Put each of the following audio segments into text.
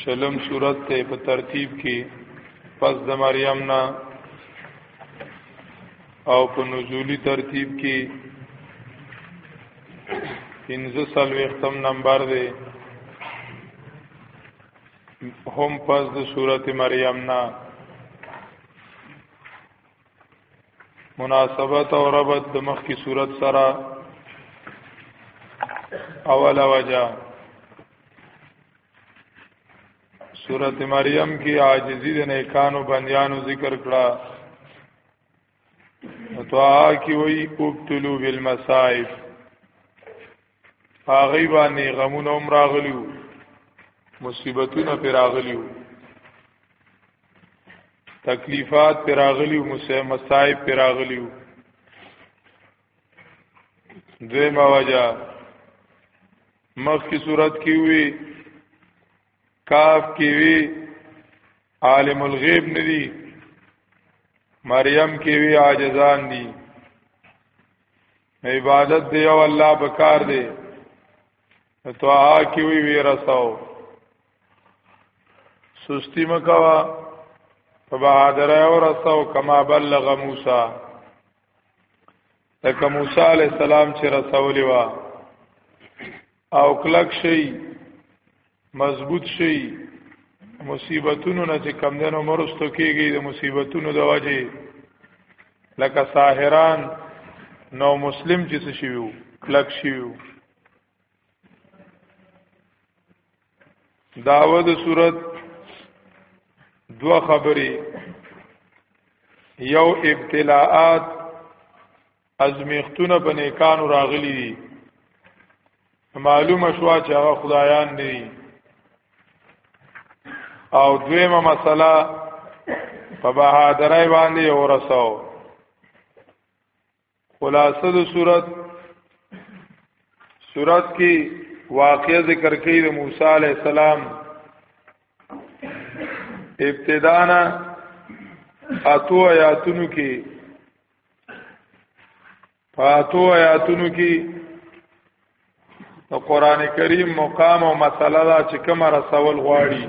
شلم صورت ته په ترتیب کې پس د مریم نه او په نزولی ترتیب کې پنځه سلوختم نمبر دی هم پس د صورت مریم نه مناسبت او ربط د مخ کی صورت سره اوله وجه سورت مریم کی عاجزی د نیکانو بندیانو ذکر کړه تو آ کی وی اقتلوا بالمصائب هغه باندې غمونه هم راغلیو مصیبتونه پر راغلیو تکلیفات پر راغلیو مصائب پر راغلیو دویمه وجہ مخکې صورت کې وی کاف کې وی عالم الغیب ندی مریم کې وی عاجزان دي عبادت دی او الله بکار دی تو آ کی وی وی رساو سستی مکوا فبادر او رساو کما بلغ موسی لکه موسی علی السلام چې رسول و او کلک شي مضبوط شي مصیبتونو نه چې کم دنو مرستو کېږي د مصیبتونو د وجه لکه ساحران نو مسلم چې څه شي وو کلک شي وو داوه د صورت دو خبرې یو ابتلاءات ازمیختونه په نیکانو راغلي دي معلومه شو چې هغه خدایان دي او دویمه مسله په بهادرای باندې ورساو خلاصه د صورت صورت کې واقع ذکر کړي د موسی علی السلام ابتدانا اتو آیاتونو کې فاتو آیاتونو کې د قران کریم مقام او مسله دا چې کوم رسول غواړي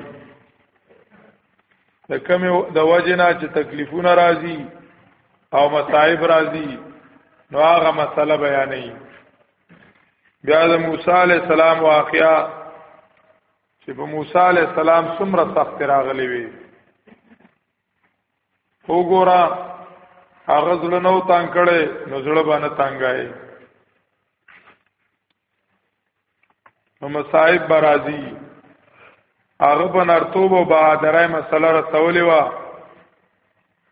د کوم د وجنا چې تکلیفونه راځي او مصائب راځي نو هغه مسله بیانې بیا د موسی علی السلام واقعا چې په موسی علی السلام څومره سخت راغلی وي وګوره هغه زړه نو تنگ کړي نو زړه باندې تنگای نو مصائب برازي هغه په نرتوب او بهادرای مسله رسولې و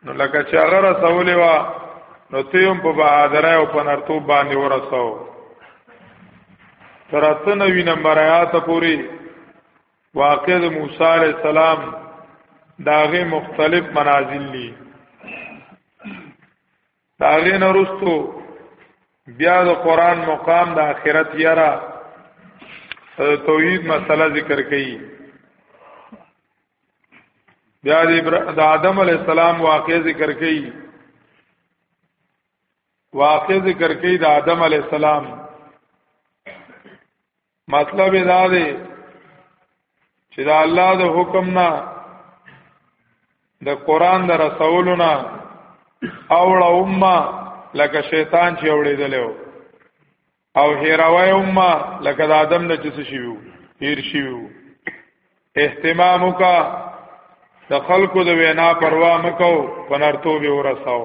نو لکه چې هغه رسولې و نو ته هم په بهادرای او په نرتوب باندې ورساو تر 93 نمبر آیات پوری واقع د موسی علی السلام داغه مختلف منازل دي داغه نرستو بیا د قران مقام د اخرت یرا توحید مسله ذکر کړي بیا د آدم علی السلام واقع ذکر کړي واقع ذکر کړي د آدم علی السلام مطلب دا دی چې دا الله د حکم نه د قران د رسولو نه اوړه امه لکه شیطان چې اوړېدلو او هیروي امه لکه د ادم نه چې شیو هیر شیو اهتمام وکا د خلکو د وینا پروا مکو پنرتوب ورساو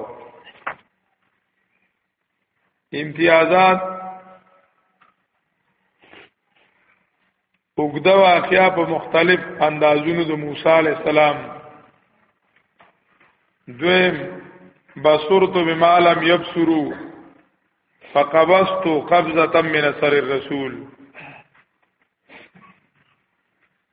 امتیازات وګدا واقعیا په مختلف اندازونو د موسی علی السلام دویم بصرت بما لم يبصروا فقبضت قبضه من سر الرسول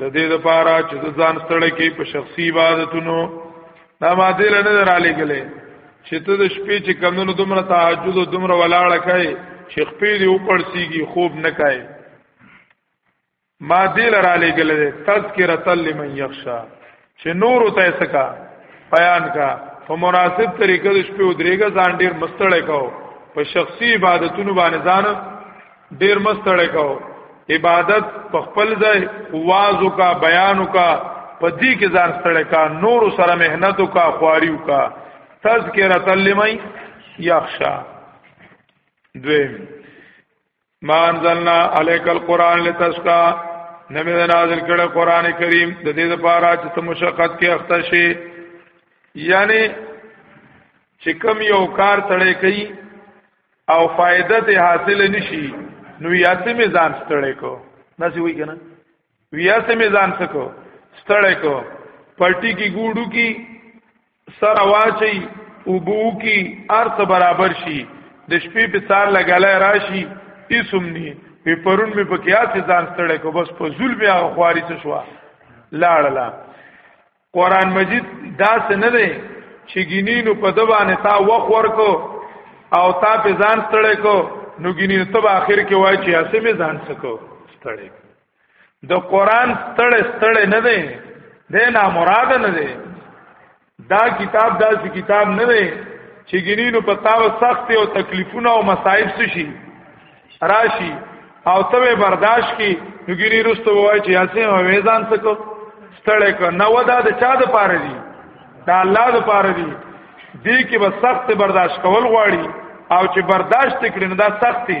د دې لپاره چې ځان ستړی کې په شخصي عبادتونو دا ما دې لنه درالې غلې چې ته د شپې چې کمونو دومره تهجد او دومره ولاړه کای چې خپې دې وپړسیږي خوب نه کای ما دې لرالې غلې تذکرۃ لمن یخشا چې نور ته سکا بیان کا په مناسب طریقه د شپې او درېګه ځان ډیر مستړی کو په شخصي عبادتونو باندې ځان ډیر مستړی کو عبادت په خپل ځای واعظ کا بیان کا په دې کې ځان ستړی کا نور سره مهنت کا خواري کا تذکرۃ لمن یخشا دویم ما انزلنا عليك القران لتشقى نبی نازل کړه قران کریم د دې لپاره چې ته مشقت کې اخته شي یعنی چې کم یو کار تړې کوي او فائدہ ته حاصل نشي نو یاسه می ځان ستړې کو نسی وی کنه ویاسه می ځان سکو ستړې کو پلټی کی ګوډو کی سره واچي او بو کی ارته برابر شي د شپې په څار لګلای راشي ایسم ني په پرون می په کیا ته ځان ستړی کو بس په زول بیا خواري څه شو لاړلا قران مجید دا څه نه دی چې ګینینو په دبانې تا وخ ورکو او تا په ځان ستړی کو نو ګینینو ته اخر کې وای چې اسې می ځان سکو ستړی د قران ستړې ستړې نه دی د نه مراد نه دی دا کتاب دا چې کتاب نه دی چې ګینینو په تاو سخت او تکلیفونه او مصايب شي راشي او ته برداشت کی نو ګینی رستو وای چې اسې مې وېزان سکو ستړې کو نه ودا د چا د پاره دی دا الله د پاره دی دې کې به سخت برداشت کول غواړي او چې برداشت کړي نو دا سختي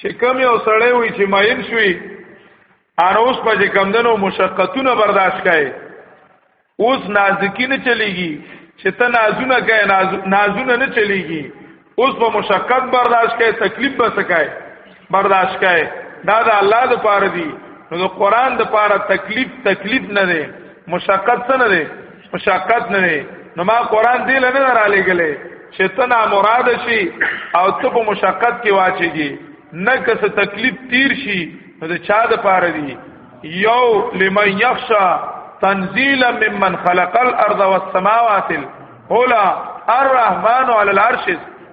چې کم یو سړی وي چې ماین شوي ان اوس په کمدنو مشقتونه برداشت کړي اوس نازکی نه چلیږي چې ته نازونه کوي نازونه نه چلیږي اوس په مشقت برداشت کوي تکلیف به سکای برداشت کوي دا د الله د پاره دی نو د قران د پاره تکلیف تکلیف نه دی مشقت څه نه دی مشقت نه دی نو ما قران دی لنه را لګلې چې تنا مراد شي او ته په مشقت کې واچيږي نه که څه تکلیف تیر شي نو د چا د پاره دی یو لمن یخشا تنزیلا ممن خلق الارض والسماوات العلى الرحمن على العرش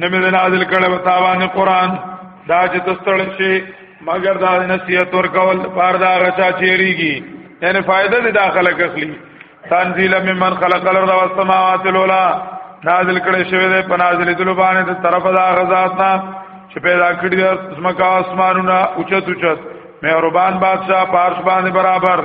نمې نازل کړه وتاوان قران دا چې تستړ شي مگر دا نصیحت ورکول پار دا غچا چیریږي یعنی فائدہ دې داخله کخلی تنزیل ممن خلق الارض والسماوات العلى نازل کړي شوی دی په نازلې دلو باندې د طرف دا غزاد نه چې پیدا کړی د اسمکا اسمانونه اوچت اوچت مهربان بادشاہ پارش باندې برابر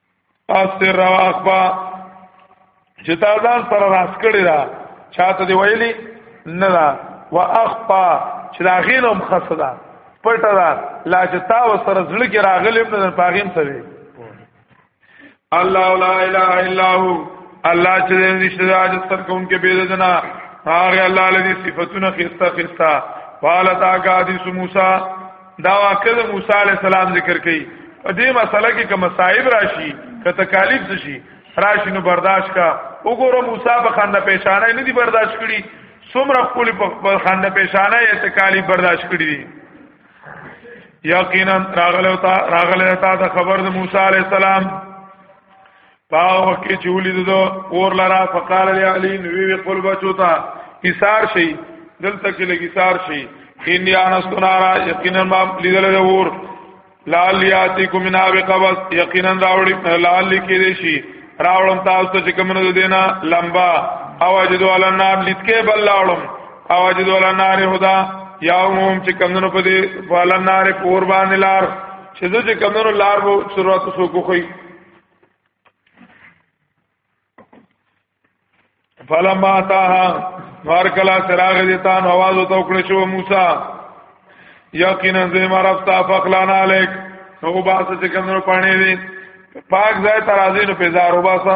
استر رواخبا چې تا ځان سره راس کړی دا چاته دی ویلی نه دا واخبا چې دا غینم خصدا پټه دا لا چې تا وسره زړه کې راغلم نه پاغیم سوي الله لا اله الا هو الله چې نشته د عاجز تر کوم کې بيد جنا هغه الله لدی صفاتونه خستا خستا قال تا قادس موسی دا واقع د موسی علی السلام ذکر کړي په دې مسله کې کوم صاحب راشي که تکالیف څه شي راشي نو برداشت کا وګوره موسی په خنده پېښانه نه دي برداشت کړي څومره خپل په خنده پېښانه یې تکالیف برداشت کړي دي یقینا راغله تا راغله تا د خبر د موسی علی السلام پاو وکي چې ولید دو اور لرا فقال علی علی نوی وی خپل بچو ته ایثار شي دلته کې لګی ایثار شي ان یا نستنارا یقینا ما لیدل د اور لال یاتیکم من بقبس یقینا راوړي لال لیکې دي شي راوړم تاسو ته چې کومنه دینا لمبا اواجدو علی النار لټکه بل لاړم اواجدو علی النار هدا یا هم چې کمنو په دې فالنار قربان لار چې زه چې کمنو لار وو شروعات سو کوخی فلما تاها نور کلا سراغ دیتا نو آواز او توکړه شو موسی یقینا زما رب تا فخلان علیک نو باس چې کمنو پانی دی پاک ځای ترازی نو پیزار وباسه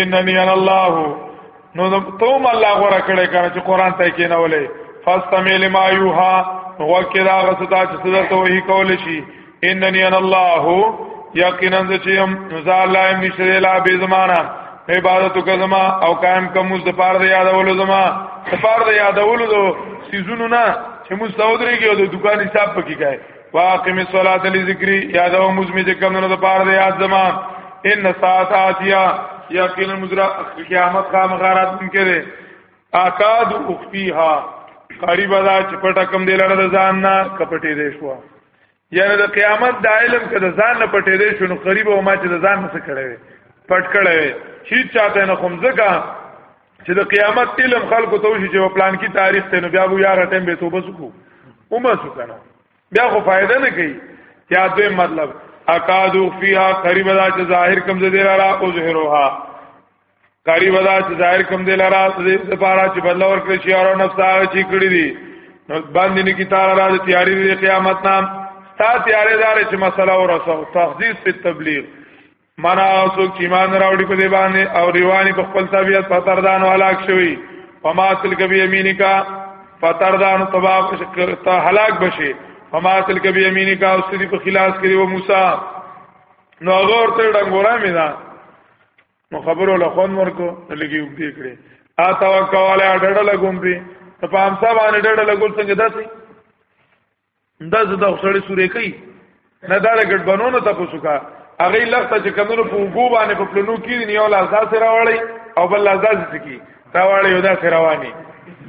اننی انا الله نو توم الله غره کړه کنه چې قران ته کې نه ولې فاستمع لما یوها وکړه غستا چې صدر ته وਹੀ کول شي اننی انا الله یقینا چې هم نزا الله هم نشته لا به زمانہ عبادت کزما او قائم کوم د پاره د یادولو زما د پاره د یادولو سيزونو نه چې مستودريږي او د دکان حساب پکې کوي واقم الصلاه لذکر یاد او مزمی چې کوم نه د پاره د یاد زما ان ساعت اتیا یقینا مزرا قیامت کا مغارات ممکن ده اکاد اخفیها قریب دا چې پټه کم دی لره د ځان نه کپټې دی شو یعنی د قیامت د علم کده ځان نه پټې دی شو نو قریب او ما چې د ځان نه څه کړې پټ کړې هیڅ چاته نه کوم ځکه چې د قیامت علم خلکو ته وشي چې پلان کې تاریخ ته نو بیا وو یار ټیم به توبه وکړو اومه شو کنه بیا خو فائدہ نه کوي یا دوی مطلب اکادو فیها قریب دا چې ظاهر کم دې لرا او ظهرها قریب دا چې ظاهر کم دې لرا دې لپاره چې بدل ورکړي شي او نفس هغه چې کړی دي نو باندې نه کی تعالی را دې تیاری دې قیامت نام تا تیارې دار چې مسله ورسو تخصیص په تبلیغ مانا اوسو کی مان راوړي په دی باندې او ریوانی په خپل طبيعت په تردان هلاک شوی فما تلک بیمینکا فتردان تباب تا هلاک بشي فما تلک بیمینکا او سدی په خلاص کړي و موسی نو هغه ورته ډنګورا مې دا نو خبرو له خون ورکو لګي وګړي کړي ا توکل علی ډډه لګوم پی ته په امسا باندې ډډه لګول څنګه داسي دا زدا خسړې سورې کوي نه دا لګټ بنونو ته پوسوکا هغه لخته چې کمنو په وګو باندې په پلنو کې دی یو لاس داسې راوړی او بل لاس داسې سکی دا وړی یو داسې رواني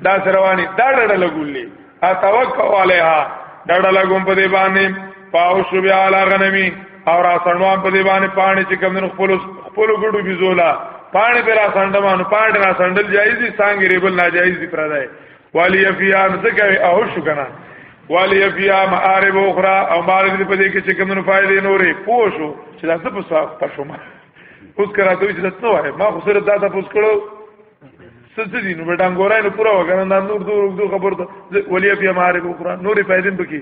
دا سرواني دا ډډه لګولې ا توکل علیها ډډه لګوم په دې باندې پاو شو بیا علی غنمی او را سنوان په دې باندې پانی چې کمنو خپل خپل ګډو بيزولا پانی پر را سندمانو پانی را سندل جایز دي څنګه ریبل ناجایز دي پردای والی فیان ذکر او شو کنه والی فیا معارب اخرى او مال دې په دې کې چې کومو فائدې نورې پوښو چې تاسو په صاحب پښو ما اوس کرا دوی چې تاسو وای ما خو سره دا تاسو کړو څه دي نو بټانګورای نو پورا وګڼه نور دوه خبر ته ولی فیا معارب اخرى نورې فائدې پکې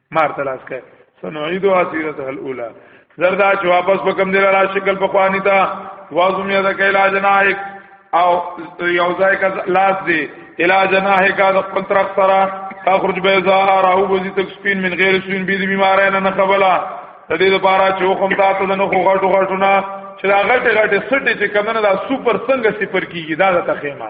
مار تلاش کړي سنعيد اسيرته الاولى زردا چې واپس وکم دی را شکل په خواني تا وازم یا د کلا جناحک او یو ځای کا لاس دی الا جناحک د خپل طرف سره تخرج بيضا راو بزي تک سپین من غیر سپین بيدی بیمارای نه خبلا د دې لپاره چې حکم تا ته نه خو غټو غټو نه چې دا غټه غټه سټي چې کمنه دا سوپر څنګه سپر کیږي دا د تخیمه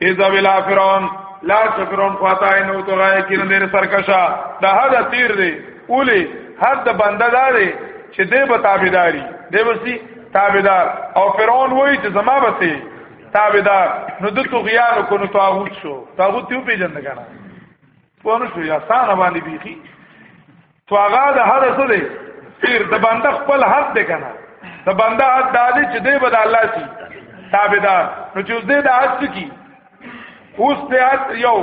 اذا بلا فرعون لا شفرون خواتا نو تو غای کین دیر سرکشا دا حد تیر دی اولی حد بنده دا دی چې دی به تابعداري دی به سي تابعدار او فرعون وای چې زما به سي تابعدار نو د تو غیان کو نو طاغوت شو طاغوت یو پیجن کنه پونه شو یا سان باندې بیخي توغا د هر څه دی پیر د بنده خپل حق دی کنه د بنده حق دا دی چې دی به د الله سي تابعدار نو چې دې د حق کی اوس ته حق یو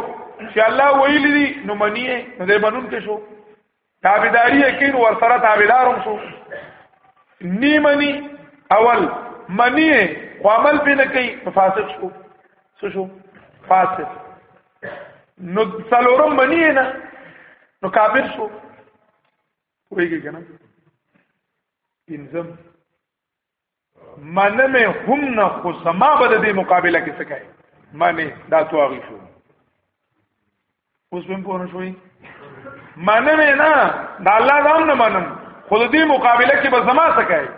چې الله ویلی دی نو منی نو دې بنون کې شو تابعداري یقین ور سره تابعدارم شو نیمنی اول منی خو عمل به نه کوي فاسد شو څه شو فاسد نو څلورم منی نه نو کافر شو ویږي کنه انزم منم هم نه خو سما به د دې مقابله کې څه کوي منی دا تواغی شو اوس هم پوه شوي منم نه دا الله ځان نه منم خو د دې مقابله کې به سما څه کوي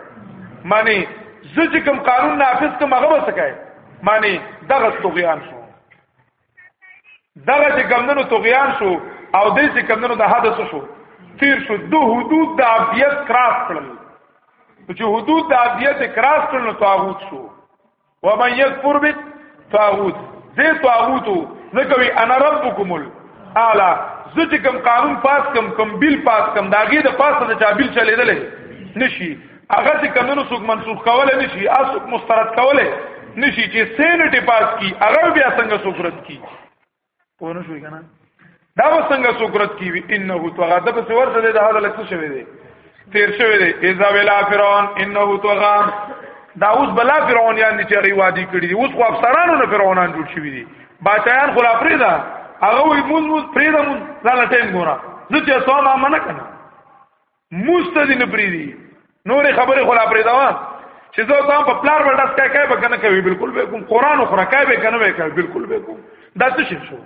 منی زه چې کوم قانون نافذ کوم هغه به څه کوي منی دغه طغیان شو دغه چې کمندونو تغیان شو او دې چې کمندونو د حد څه شو تیر شو دو حدود د عبدیت کراس کړل چې حدود د عبدیت کراس کړل نو طاغوت شو و من یکفر بت طاغوت دې طاغوت زکوي انا ربکم الاعلى زه چې کوم قانون پاس کوم کوم بیل پاس کوم داګه د پاسه د چا بیل چلیدلې نشي هغه چې کمنو څوک منسوخ کولای نشي او څوک مسترد کولای نشي چې سینټ پاس کی هغه بیا څنګه څوک رد کی ونه شوې کنه دا وسنګ سوکرت کی وی انه تو غدا په ور سره د هغه لکه شوی دی تیر شوی دی اذا ویلا فرعون انه تو غام دا اوس بلا فرعون یان چې ری وادي کړی دی اوس خو افسرانو نه فرعونان جوړ شوی دی باچایان خلا فریدا هغه وی موږ موږ فریدا موږ ځاله ټیم ګورا زه چې سو ما منه کنه مستدی نه پریدي نورې خبرې خلا پریداوه چې زه تام په پلار ورډا سکای کای به کنه کوي بالکل به کوم قران او خره کای به کنه به کوي بالکل به کوم دا څه شي شو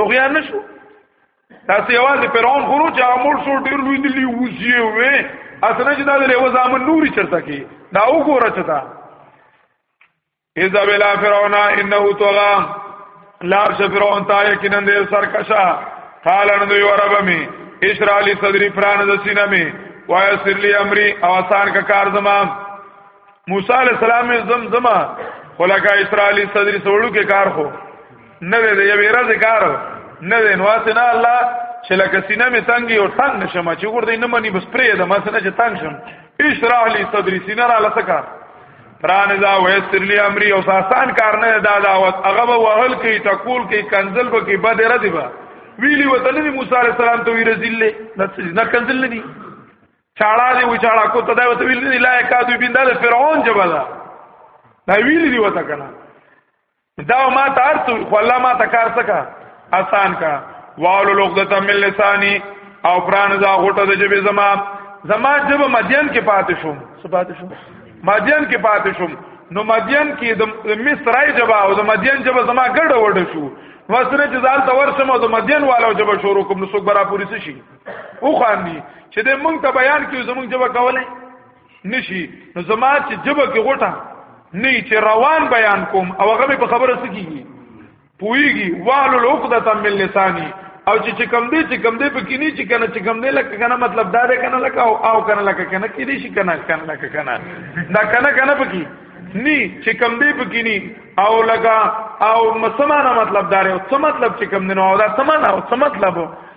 توغیان نشو دا څه یوازې پیرون خورو چې امور شو ډیر لوی دی لیوسی وې اسنه چې دا له وزامن نوري چرته کی دا وګوره چتا اذا بلا فرعون انه طغى لا فرعون تا یقینا دې سرکشا قال ان دوی وربمی اشرا لی صدری پران د سینه می وای سر لی امری او آسان کا کار زما موسی علی السلام زم زما خلقا اشرا لی صدری سوړو کې کار خو نه دې یو ورځ کار نه دې نواته نه الله چې لکه سینه می تنګي او تنگ نشم چې ګور دې نه مني بس پرې د مسنه چې تنگ شم اشرا لی صدری سینه را لسکا پران دا ویسر لی امری او ساسان کار نه دا دعوت هغه به وهل کی تکول کی کنزل به کی بد ردی با ویلی وطن دی موسی علیہ السلام ته ویل ذله نه کنزل نه دی چاړه دی و چاړه کو ته دا وته ویل نه لای کا دوی بندل فرعون جبلا دا ویلی دی وته کنه دا ما ته ارتو خو الله ما ته کار سکا آسان کا والو لغدت من لسانی او پران ز غټه د جبه زما زما جبه مدین کې پاتې شوم څه پاتې شوم مدین کې پاتې شوم نو مدین کې د مصرای جبا او د مدین جبا زما ګډه وډه شو وسره چې ځان ته ورسم او د مدین والو جبا شروع کوم نو څوک برا پولیس شي او خاندي چې د مونږ ته بیان کې زمونږ جبا کولای نشي نو زما چې جبه کې غټه نه چې روان بیان کوم او هغه په خبره سکیږي پویږي والو لوقدتا من لسانی او چې چې کم دی چې کم دی په کې نه چې کنه چې کم دی لکه کنه مطلب دا دی کنه لکه او او کنه لکه کنه کې دی شي کنه کنه لکه کنه دا کنه کنه په کې ني چې کم دی په کې نه او لکه او مسمانه مطلب دا دی او څه مطلب چې کم دی نو دا څه معنی او څه مطلب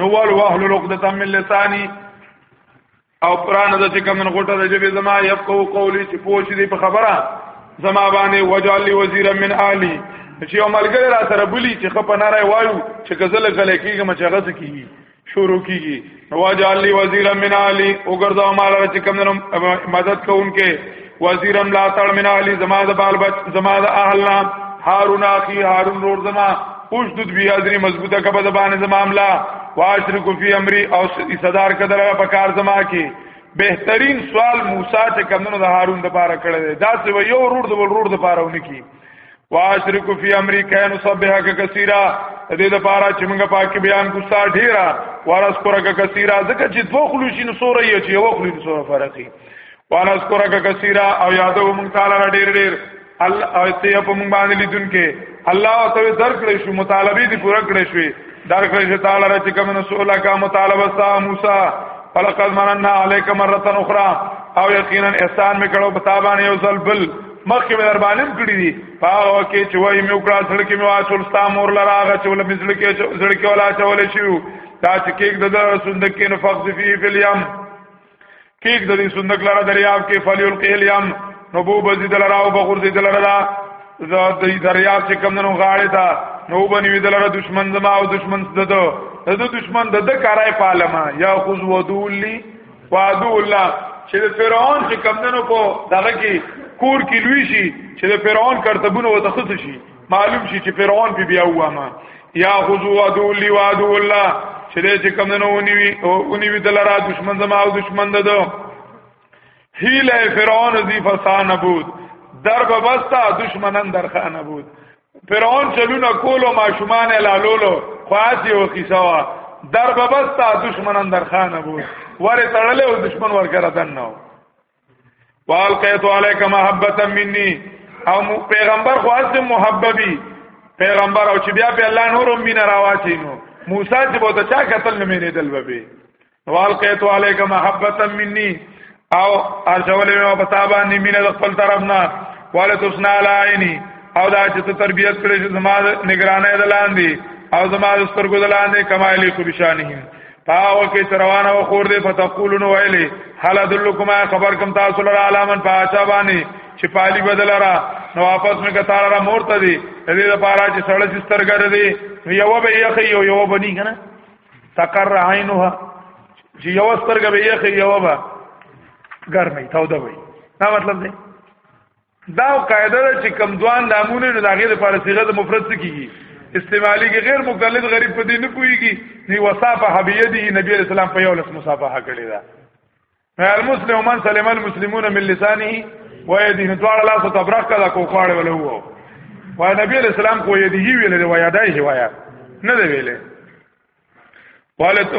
نو ول واهل لقدتا من لسانی او قران د چې کوم غټه د جبه زما یفقو قولی چې پوښ دي په خبره زما باندې وجال وزیر من علی چې یو ملګری را سره بلی چې خپ نه راي وایو چې غزل غلې کیږي مچ غز کیږي شروع کیږي نو وجال وزیر من علی او ګرځاو مال چې کوم مدد کوونکې وزیرم لا تړ من علی زما د بال بچ زما د اهلنا هارون اخي هارون رور زما اوشدد بی ازری مضبوطه کبه د باندې زما عملا واشرک فی امری او صدار کدر په کار زما کې بهترین سوال موسی ته کمنو د هارون د پاره کړی دا څه یو رور د ورور د پاره ونی کی واشرک فی امریکا نسبحک کثیرا دې د پاره چې موږ پاکي بیان کو ستا ډیرا ورس کورک کثیرا ځکه چې دوه خلوشین سورې یې چې یو خلوشین سورې فرقي ورس کورک کثیرا او یادو موږ تعالی ډیر ډیر الله او ته په موږ باندې لیدون کې الله او ته درکړې شو مطالبه دې پوره کړې شوې درکړې شو تعالی را چې کوم سوال کا مطالبه ستا موسی فلقد مننا علیک مره اخرى او یقینا احسان میکړو بتابان یو ځل بل مخکې مې در باندې کړی دي په هغه وخت کې چې وایي مې وکړه سړ کې مې واچول ستا مور لره هغه چې ول مې سړ کې سړ کې ولا چول شي تا چې کېک د صندوق کې نو فقط فی فلیم کېک د دې صندوق لره دریاب کې فلیل کې الیم نو بو بزید لره او بغور زید لره دا د دریاب چې کم نو غاړه تا نو بنی وی دلره دشمن زما او دشمن دته د دشمن د د کارای پالما یا خذ ودولی وعدو الله چې د فرعون چې کمندونو په دغه کې کور کې لوي شي چې د فرعون کرتبونه وتخص شي معلوم شي چې فرعون په بیا وامه یا خذو عدو لی وعدو الله چې دې چې کوم نه ونی وی ونی وی دلرا دشمن زما او دشمن ددو هیله فرعون ذی فسان بود در بستا دشمنن در خانه بود فرعون چلونه کولو ماشومان لالولو خاصي او قصوا در ببستا دشمنان در خانه بو ور تړلې او دشمن ور کرا دنو والقیت علیک محبتا مني او پیغمبر خو از محببي پیغمبر او چې بیا په الله نور مینا راواچینو موسی چې بوته چا قتل نه مینې دل به والقیت علیک محبتا مني او ارجولې مې په تابا ني مینه د خپل طرف نه والت حسنا علی او دا چې ته تربیت کړې چې زما نگرانه د لاندې او زما د سترګو د لاندې کمایلی کو بشانهم پاو کې چروانه و خور دې فتقولون ویلې حال ادلکم خبر کم تاسو لره علامن پاچا باندې چې پالی بدل را نو واپس مې کتار را مورته دي دې لپاره چې سړی سترګره دي یو به یې خي یو یو بنی کنه تقر عینها چې یو سترګه به یې خې یو به ګرمه تاوده وي دا مطلب دی دا قاعده ده چې کم دوان نامونه د هغه لپاره صيغه د مفرد کیږي استعمالي کې غیر مقلد غریب په دې نه کويږي ني وصافه حبيدي نبی رسول الله په یو لس مصافحه کړی دا المسلم من سلم المسلمون من لسانه ويده دوار لا ستبرق کلا کو خواړ ولا وو و نبی علیہ السلام کو یده ویل و یادای هوایا نه دی ویل ولت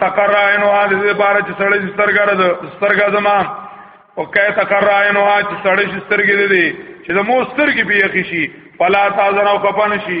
تقرر عینو هذه لپاره چې سړی سترګره د سترګا زما او کای تقرر عینو هذه چې سړی سترګې دي چې د مو سترګې به یخی شي فلا تازنو کپن شي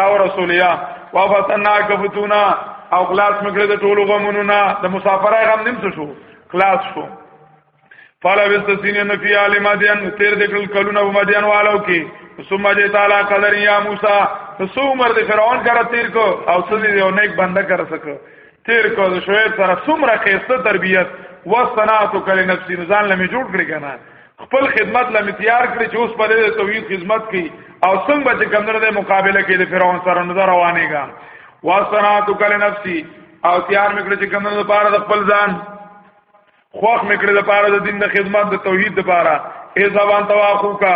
راو رسولیا وفتنا کفتونا او خلاص مکړه د ټولو غمونو نه د مسافرای غم نیم شو خلاص شو فالا وست سینې نه فی علی مدین تیر د کل کلونه په مدین والو کې ثم جه تعالی قدر یا موسی سو عمر د فرعون کرا تیر کو او سړي یو نیک بنده کرا سک تیر کو د شعیب سره څومره خسته تربیت وسناتو کله نفسي ځان لمه جوړ کړی کنه خپل خدمت لمه تیار کړی چې اوس په دې توحید خدمت کوي او څنګه چې کمنره د مقابله کې د فرعون سره نظر روانېګا واسنات کل نفسي او تیار میکړه چې کمنره لپاره د خپل ځان خوخ میکړه لپاره د دین د خدمت د توحید لپاره ای زبان تواخو کا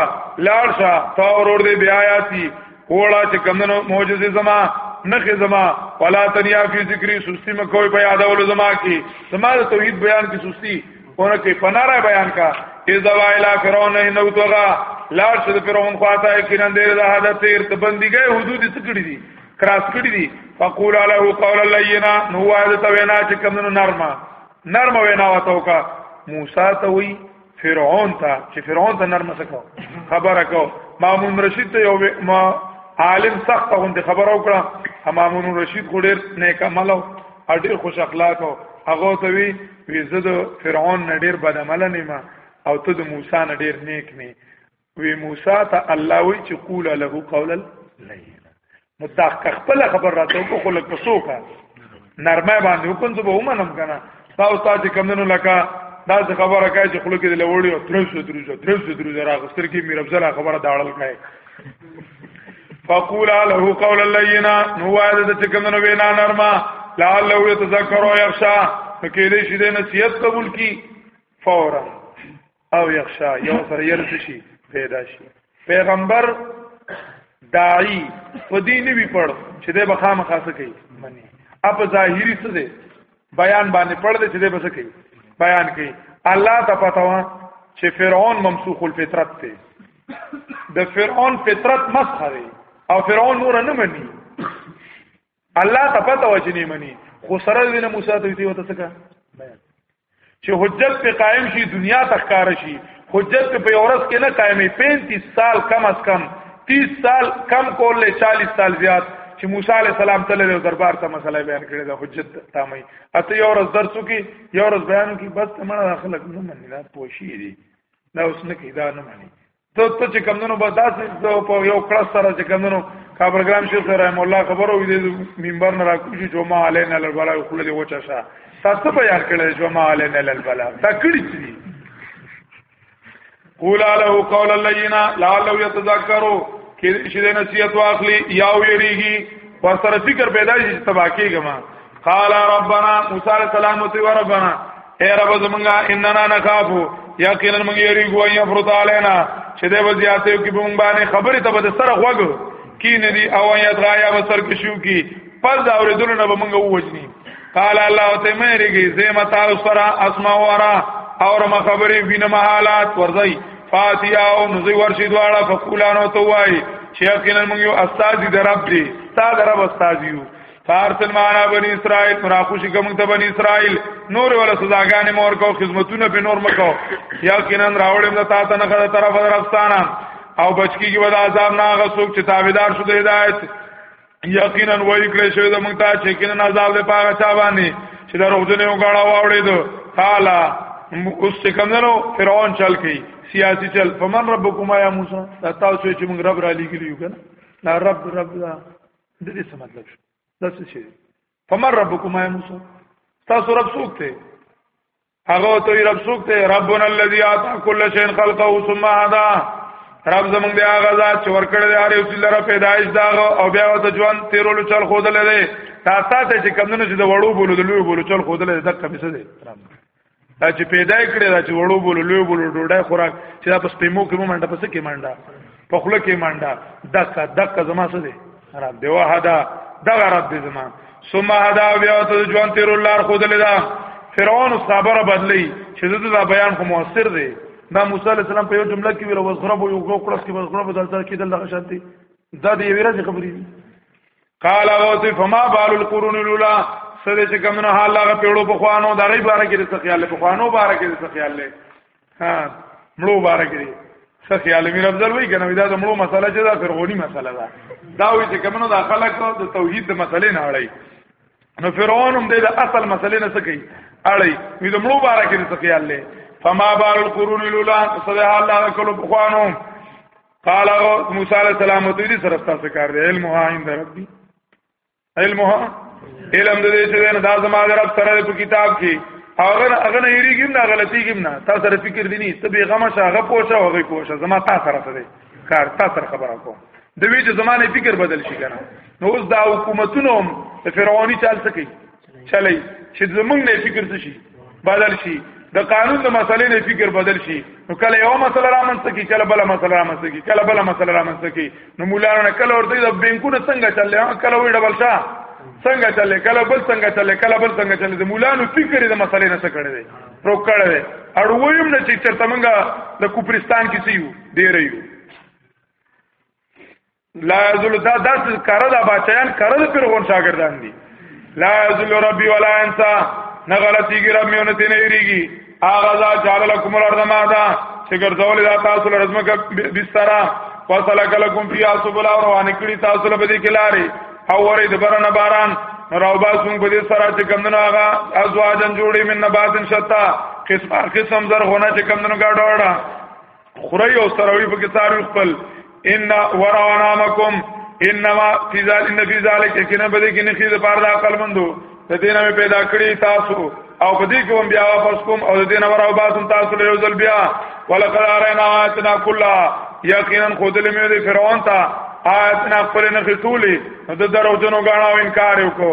لارشا تا ورور دې بیا آیاتی کوړه چې کمنو معجزه زما نخې زما ولا تنیا فی ذکری سستی مکوې په یادولو زما کې زما د توحید بیان کې سستی اونه کې پناره بیان کا اذ وا الى فرعون انه توغا لار شد فرعون خواته کینن دې د هدا تیر ته بندګي حدود څکړي دي کراس کړي دي فقول له قول لینا نو واده ته وینا چې کمنو نرمه نرمه وینا وته وکا موسی ته وی فرعون ته چې فرعون ته نرمه سکو خبره کو مامون رشید ته یو ما عالم سخت غوند خبره وکړه مامون رشید خو ډیر نیک عمل او ډیر خوش اخلاق او هغه ته وی وی زه د فرعون نه ډیر بد عمل نه ما او ته د موسی نه ډیر نیک نه وی موسی ته الله وی چې قول له قولا لینا نو دا خپل خبر راته کو خلک پسوکا نرمه باندې وکم زه به ومنم کنه دا استاد کمنو لکه دا څه خبره کوي چې خلک دې لوړی او ترسو ترسو ترسو ترسو راغستر کې میربزلا خبره داړل کوي فقول له قول لینا نو وایي د چې کوم نو وینا نرمه لعله يتذكر او يخشى کې دې شي د نصیحت قبول کی فورا او يخشى یو سره يرس شي پیدا شي پیغمبر داعی په دې نه وی پړ چې د بخامه خاصه کوي منی اپ ظاهری څه دی بیان باندې پړ دې چې دې بس کوي بیان کوي الله ته پتا و چې فرعون ممسوخ الفطرت دی د فرعون فطرت مسخه دی او فرعون نور نه مني الله ته پتا و چې نه مني خو سره دې نه موسی ته ویته وته څه چې حجت په قائم شي دنیا تخکار شي حجت په یو ورځ کې نه قائمې 35 سال کم از کم 30 سال کم کولې 40 سال زیات چې موسی علی السلام تل له دربار ته مسله بیان کړې ده حجت تامي اته یو ورځ درسو کې یو ورځ بیان کې بس تمنه خلک نه مني نه پوښي دي دا اوس نه کې دا نه مني ته ته چې کمونو به داسې په یو کړه سره چې کمونو کابرګرام شیخ رحم الله خبرو دې منبر نه راکوشي چې ما علينا البلا خل دې وچا شه تاسو په یاد کړل چې ما علينا البلا دا کړی چې قول له قول اللينا لعلو يتذكروا کې چې دې نصیحت واخلي یا ویریږي ورسره فکر پیدا شي چې تباکیږي ما قال ربنا موسی عليه السلام او ربنا اے رب زمونږه اننا نخافو یقینا موږ یریږو یا فرط علینا چې دې وزیاتې کې په موږ باندې خبرې ته به سره غوګ کی نه دی او یا غایا به سر کې شو کی پس دا اوریدل نه به موږ ووجنی قال الله ته مې ریږي زه متا سره اسما ورا اور ما خبرې وینم حالات ورځي فاتیا او نزی ورشي دواړه فقولانو ته وای چې یقینا موږ یو استاد دی رب دی استاد رب استاد یو فارسل معنا بنی اسرائیل فرا خوشی کوم ته بنی اسرائیل نور ولا سزاګانې مور کو خدمتونه په نور مکو یقینا راوړم د تاسو نه غره طرف درفستانه او بچکی کی ودا عذاب نه غسوک چې تابعدار شو د هدایت یقینا وای کړی شوی د مونږ ته چې کینن عذاب د پاره چا باندې چې د روغجنې وګړه واوړې دو قالا اوس چې کمنو فرعون چل کی سیاسی چل فمن ربکما یا موسی تاسو چې مونږ رب را لګیلو کنه لا رب رب دا د دې څه مطلب شو دا څه شي فمر ربکم یا موسی تاسو رب څوک ته هغه ته رب څوک ته ربنا الذي اعطى كل شيء خلقه ثم هدى رب زمونږ دی هغه ذات چې ورکړ دی هر یو څه لره پیدایش دا او بیا ته ژوند تیرولو چل خودلې دی تا تا ته چې کمونه چې د وړو بولو د لوی بولو چل خودلې دغه څه دی دا چې پیدا کړی دا چې وړو بولو لوی بولو ډوډۍ خوراک چې دا په سپېمو کې مونډه پس کې مونډه په خله کې مونډه دکا دکا زما څه دی رب دی وحدا دا رب دی زما ثم هدا بیا ته ژوند تیر الله خود لیدا فرعون صبر بدلی چې دا بیان خو موثر دی دا موسی علی السلام په یو جمله کې ویل وزغره بو یو کړه کې وزغره بدل تر کې دغه شانتي دا دی ویره خبرې دي قال غوث فما بال القرون الاولى سره چې کوم نه حال هغه پیړو په خوانو د غي بار کې څه خیال په خوانو بار کې څه خیال لې ها مړو بار کې څه خیال مې افضل وای کنه دا د مړو مسله چې دا فرعونی مسله ده دا وی چې کوم نه د خلک د توحید د مسلې نه اړای نو فرعون هم د اصل مسلې نه څه کوي اړای وی د مړو بار کې څه خیال لې فما بال القرون الاولى سره حال هغه کلو په خوانو قال موسی علیہ السلام ته دې سره تاسو کار دی علم ها عند ربي علم ها علم دې چې نه دا زما رب سره په کتاب کې هغه هغه نه یریږم نه غلطیږم نه تاسو سره فکر دی نه ته به غم شه هغه پوښه هغه پوښه زما تاسو سره دی کار تاسو سره خبره کوم د وی چې زمانه فکر بدل شي کنه نو اوس دا حکومتونو هم فرعونی چال سکی چلی چې زمونږ نه فکر څه شي بدل شي د قانون د مسلې نه فکر بدل شي نو کله یو مسله رامنځته کی کله بل مسله رامنځته کی کله بل مسله رامنځته کی نو مولانه کله ورته د بانکونو څنګه چلې کله وی ډبل شاه څنګه چلې کله بل څنګه چلې کله بل څنګه چلې د مولانو فکر د مسلې نه څه کړی دی روک کړی دی اړویم نه چې چرته مونږه د کوپرستان کې سیو ډیر یو لا یذل دا داس کړه دا بچیان کړه د پیرغون شاګردان دي لا یذل ربي ولا انسا نه غلطيږي رب مې ونته نه یریږي هغه ذا جعل لكم الارض مادا چې ګرځول دا تاسو له رزمه کې بستر فصل لكم فيها سبل او روان کړی تاسو له بده کلاري او ورې د برن باران راو با سون په دې سره چې کمندونو هغه ازواجن جوړي من نباتن شتا قسم قسم زرغونه چې کمندونو گاډوړه خوري او سروي په کتاب خپل ان ورانا مکم انما فی ذلک ان فی ذلک کنا بده کې نه خېز پار دا عقل مندو د دینه مې پیدا کړی تاسو او په دې کې هم بیا واپس کوم او د دینه وراو باسم تاسو له یو ځل بیا ولقد ارینا آیاتنا کلا یقینا خودل مې د فرعون ته آیاتنا خپل نه خټولې د درو جنو غاڼو انکار وکړو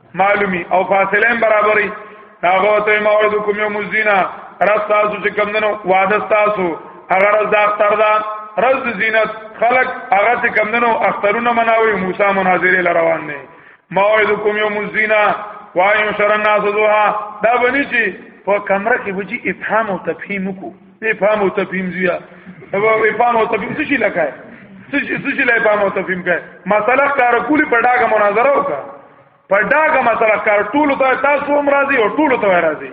معلومی او فاصله برابرې هغه ته موعد کوم یو مزینا رس تاسو چې کم دنو وعده تاسو هغه رس د اختر دا رس د زینت خلق هغه چې کم دنو اخترونه مناوي موسی مناظره لروان نه موعد کوم یو مزینا وایو شر الناس دوها دا بنی چې په کمره کې وجي افهام او تفهیم کو په فهم او تفهیم زیه په فهم او تفهیم څه شي لکه څه شي څه شي لای فهم او تفهیم کوي مسله کار کولی په ډاګه مناظره وکړه په ډاګه مسله کار ټول ته تاسو هم راضي او ټول ته راضي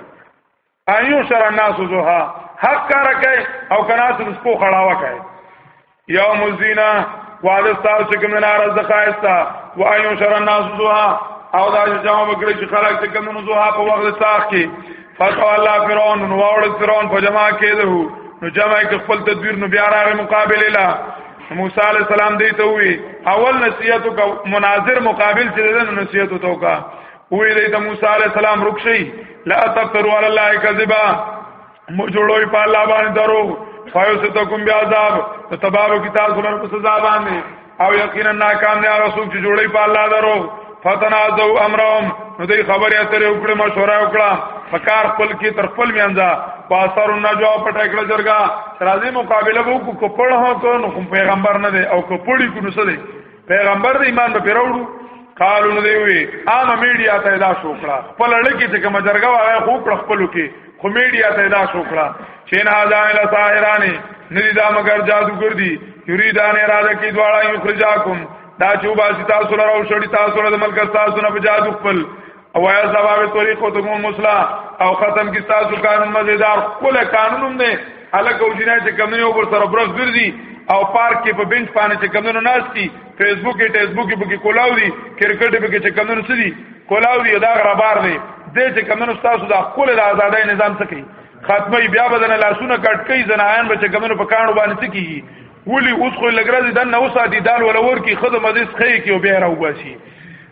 ايو شر الناس زوها حق کار کوي او کناس رسکو خړاوه کوي یوم الزینه وعده ستاسو چې کوم نه راز ځخایستا وایو شر الناس زوها او دا چې جامه وکړي چې خلک چې کوم نو زوها په وخت ساخ کې فتو الله فرعون نو وړ فرعون په جما کې ده نو جما کې خپل تدبیر نو بیا راغی مقابله لا موسی علی السلام دی ته وی اول نصیحت کو مناظر مقابل چې ده نصیحت تو کا وی دی ته موسی علی السلام رکشي لا تفتروا علی الله کذبا مو جوړوي په الله باندې درو فیوستکم بیاذاب ته تبارو کی تاسو لپاره په سزا باندې او یقینا ناکام نه هغه څوک چې جوړي په الله درو فتنازو امرهم نو دې خبرې اترې وکړې مشوره وکړه فکار خپل کې تر خپل میانځه پاسر النجوا پټه کړه جرګه ترازی مقابله وو کو کپړ هو کو نو پیغمبر نه دی او کپړی کو نو سره پیغمبر د ایمان په پیروړو قالو نو دی وی عام میډیا ته دا شو کړه خپل لړکی چې کوم جرګه وای خو کړ خپل کې خو میډیا ته دا شو کړه چې نه ځایله ساحرانی ندی دا مگر جادوګر دی یریدان اراده کې دواړه یخرجاکم دا چوبا ستا سره او شړی تاسو سره د ملک تاسو نه په جادو خپل او یا سبب طریقو ته کوم مسلا او ختم کی تاسو قانون مزیدار کله قانونوم نه الګ او جنای چې کمنه اوپر سره برخ ګرځي او پارک کې په بنچ باندې چې کمنه ناشتي فیسبوک کې فیسبوک کې بګي کولاو دي کرکټ کې بګي چې کمنه سدي کولاو دي دا غربار دي دې چې کمنه تاسو دا کله د آزادۍ نظام څه کوي ختمه بیا بدن لاسونه کټ کوي زنایان به چې کمنه په کانو باندې څه کیږي ولی اوس خو لګرا دي دنه اوساتي دال ولور کې خدمت دې ښه کې او بیا راوباسي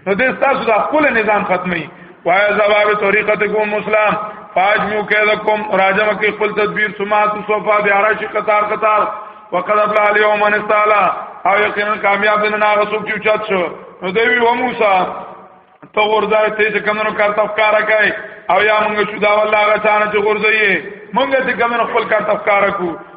نو دې تاسو د خپل نظام ختمي وای زواب طریقتکم مسلم فاجمو کیدکم راجم کې خپل تدبیر سمات صفا د عرش قطار قطار وقد ابل اليوم من استعلا او یقینا کامیاب دین نه غسوب چې چات شو نو دی وی و موسی تو ورځه ته چې کمنو کار تفکارا کوي او یا موږ شو دا والله غچانه چې ورځي موږ ته کمنو خپل کار تفکارا کو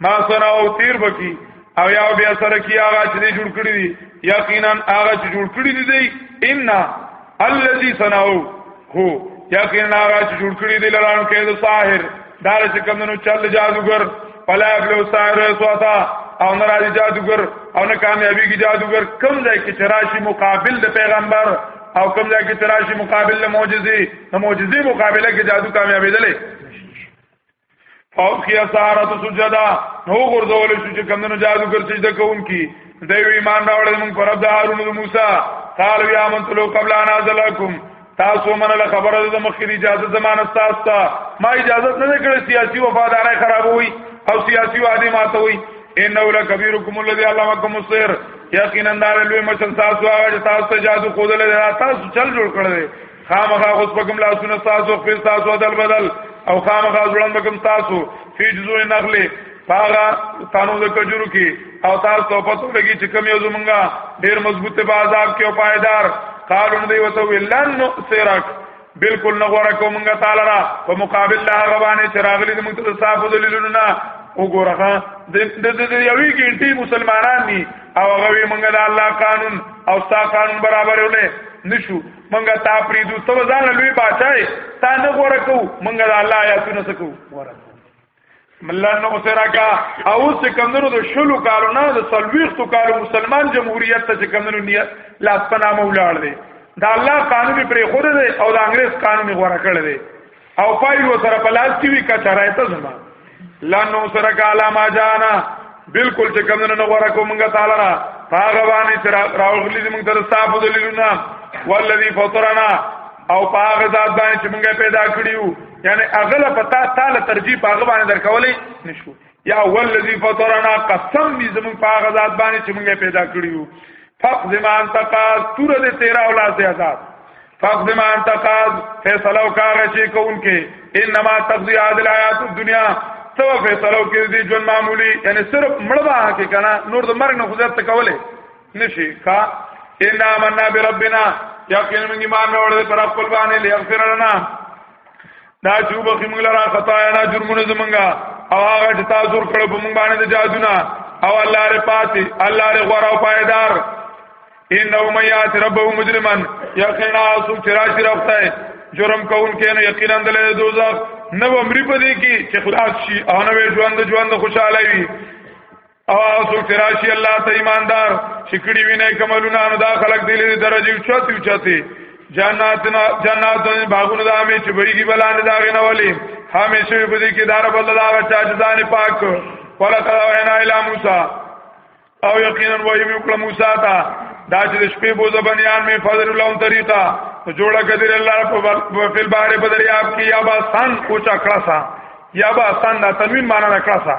ما سره او تیر بکی او یا بیا سره کی هغه چې جوړ کړی دی یقینا هغه چې جوړ کړی دی دی ان الذي صنعوا هو یقینا هغه چې جوړ کړی دی لران کې د ساحر دا چې کمنو چل جادوګر پلا بلو ساحر سواتا او ناراضي جادوګر او نه کامیابی کی جادوګر کم ځای کې چراشی مقابل د پیغمبر او کم ځای کې چراشی مقابل د معجزې د معجزې مقابله کې جادو کامیابېدلې فوقیا سارا تو سجدا نو ګرځول شو چې کمنو جادو کر سجده کوونکی دوی ایمان راوړل موږ پر عبد هارون او موسی قالوا یا من تلو قبل ان ازلکم تاسو من له خبره د مخکې اجازه زمانه تاسو ته ما اجازه نه کړې سیاسي وفادارای خرابوي او سیاسي وادي ماتوي انه لکبیرکم الذی علمکم السحر یقینا دار لوی مشن تاسو هغه تاسو ته جادو خودل تاسو چل جوړ کړل خامخا خود پکم لاسونه تاسو خپل تاسو بدل بدل او خامخا ځړن پکم تاسو فیجزو نخله پاغا تانو د کجورو کې او تاسو په تو لګي چې کم یو زمونږه ډیر مضبوطه په عذاب کې او پایدار قالو دی وته ولن نؤثرک بالکل نه غوړه کومګه تعالی را په مقابل له روانه چراغلی د مقتدر صاحب دلیلونو نه وګورغه د د یوې ګنټي مسلمانان دي او هغه مونږه د الله قانون او ستا قانون برابر ولې نشو منګه تا پریدو ته ځان لوی بچای تا نه غوړه کو منګه د الله آیاتونه سکو غوړه مله نو سره کا او څه کمندونو د شلو کالو نه د سلويختو کالو مسلمان جمهوریت ته کمندونو نیت لاس پنامه ولاړ دی دا الله قانون پرې خور دی او د انګريز قانون غوړه کړ دی او فایل وسره په لاس کې وی کا شرایط زما لانو سره کالا ما جانا بالکل چې کوم نه غوړه کومګه تعالی را هغه باندې چې راوغلی دې موږ ته صاحب دلیلونه والذي فطرنا او هغه ذات باندې چې موږ پیدا کړیو یعنی اغله پتا تعالی ترجیح هغه باندې درکولې نشو یا والذی فطرنا قسم دې زمون په هغه ذات باندې چې موږ پیدا کړیو فقد ما انتقاض تور دې تیرا اولاد دې آزاد فقد ما انتقاض فیصلو کار شي کوونکې انما تقضی عادل حیات الدنیا تو فیصلو کې دې جون معمولی یعنی صرف مړوا کې کنه نور د مرګ نه خدای ته کوله نشي کا ان آمنا بربنا یقینا موږ ایمان راوړل پر خپل باندې لغفر لنا دا چې وبخي موږ لرا خطا نه جرمونه زمونږه او هغه چې تاسو ور کړو په موږ باندې د جادونا او الله ر پاتې الله ر غوړ او پایدار انه میات ربه مجرما یقینا سو چرا چې رفته جرم کوون کې نو یقینا د دوزخ نو امر په دې کې چې خلاص شي او نو ژوند ژوند خوشاله وي او اوسو فراشی الله ته ایماندار شکړی وینه کملونه نو دا خلق دی له درجه چاتی چاتی جنات جنات باغونه د امه چې ویږي بلانه دا غنه ولی همیشه په دې کې دار بل دا چا ځان پاک ولقد وینا الی موسی او یقینا وحی وکړه موسی ته دا چې شپې بوزه بنیان می فضل الله طریقہ جوړه کړی الله په فل بحر بدریاب کې یا با سن کوچا کړه یا با سن دا تنوین معنا کړه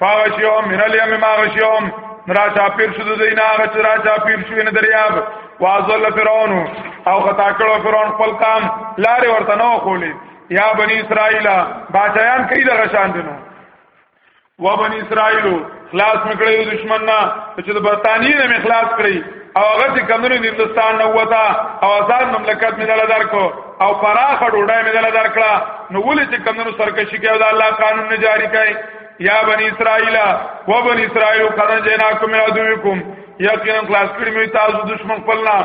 فاغشیهم من الیم ما غشیهم نرا چاپیر شو د دینه هغه چې را چاپیر شو نه دریاب واذل فرعون او خطا کړو فرعون خپل کام لارې ورته نو خولې یا بنی اسرائیل بادشاہان کړي د غشان دینو و بنی اسرائیل خلاص مکړې د دشمن نه چې د برتانی نه خلاص کړی او هغه چې کمنو د هندستان نه وتا او آزاد مملکت مې دل درکو او پراخه ډوډۍ مې دل درکړه نو ولې چې کمنو سرکشي کوي دا الله قانون نه جاری کوي یا بنی اسرائیل و بنی اسرائیل قد جناکم من عدوکم یقینا خلاص کړی می تاسو دشمن خپلنا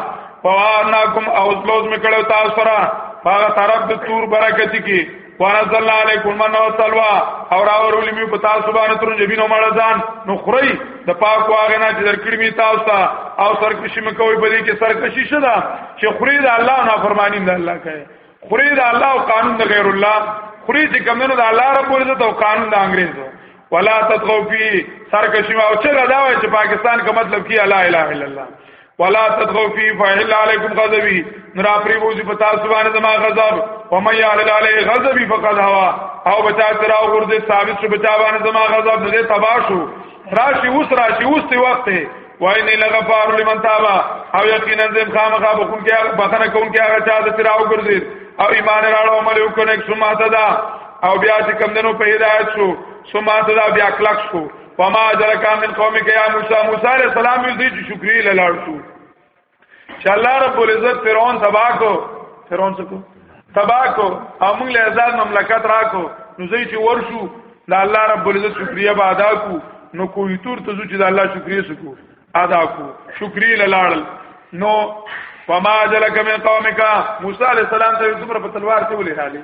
فواناکم او ځلوز میکړو تاسو سره هغه طرف د تور برکت کی ونزل علیکم من وصلوا او راورول می په تاسو باندې تر جبین او مړزان نو خری د پاک واغه نه چې درکړی می تاسو ته او سرکشي مکوې په دې کې سرکشي شدا چې خری د الله نه فرمانی نه الله کوي خوري د الله او قانون د غیر الله خوري چې کمنو د الله رب عزت او قانون د انګريزو ولا تطغوا فی سرکشی او چې غدا وای چې پاکستان کا مطلب کی لا اله الا الله ولا تطغوا فی فاحل علیکم غضبی نور اپری بوج پتا سبحان زما غضب و من یعلل علی غضبی فقد هوا او بچا ترا ورده ثابت شو بچا باندې زما غضب دې تباشو راشي اوس راشي اوس ته وخت وای نه لغه فار لمن تابا او یقینا زم خامخا بخون کیا بخنه کون کیا چا د تراو ګرځي او ایمان راړو عمل وکړ یک سما تدا او بیا چې کم دنو په هدایت شو سما تدا بیا کلک شو فما اجرکا من قومک یا موسی موسی علیہ السلام دې شکرې لاله شو چې الله رب العزت فرعون تبا کو فرعون څه کو تبا کو او موږ له آزاد مملکت راکو نو زه چې ورشو د الله رب العزت شکریا به ادا کو نو کوی تور ته چې د الله شکریا سکو ادا کو شکریا لاړل نو فما جلک من قومک موسی علیہ السلام ته څومره په تلوار ته ولې حالي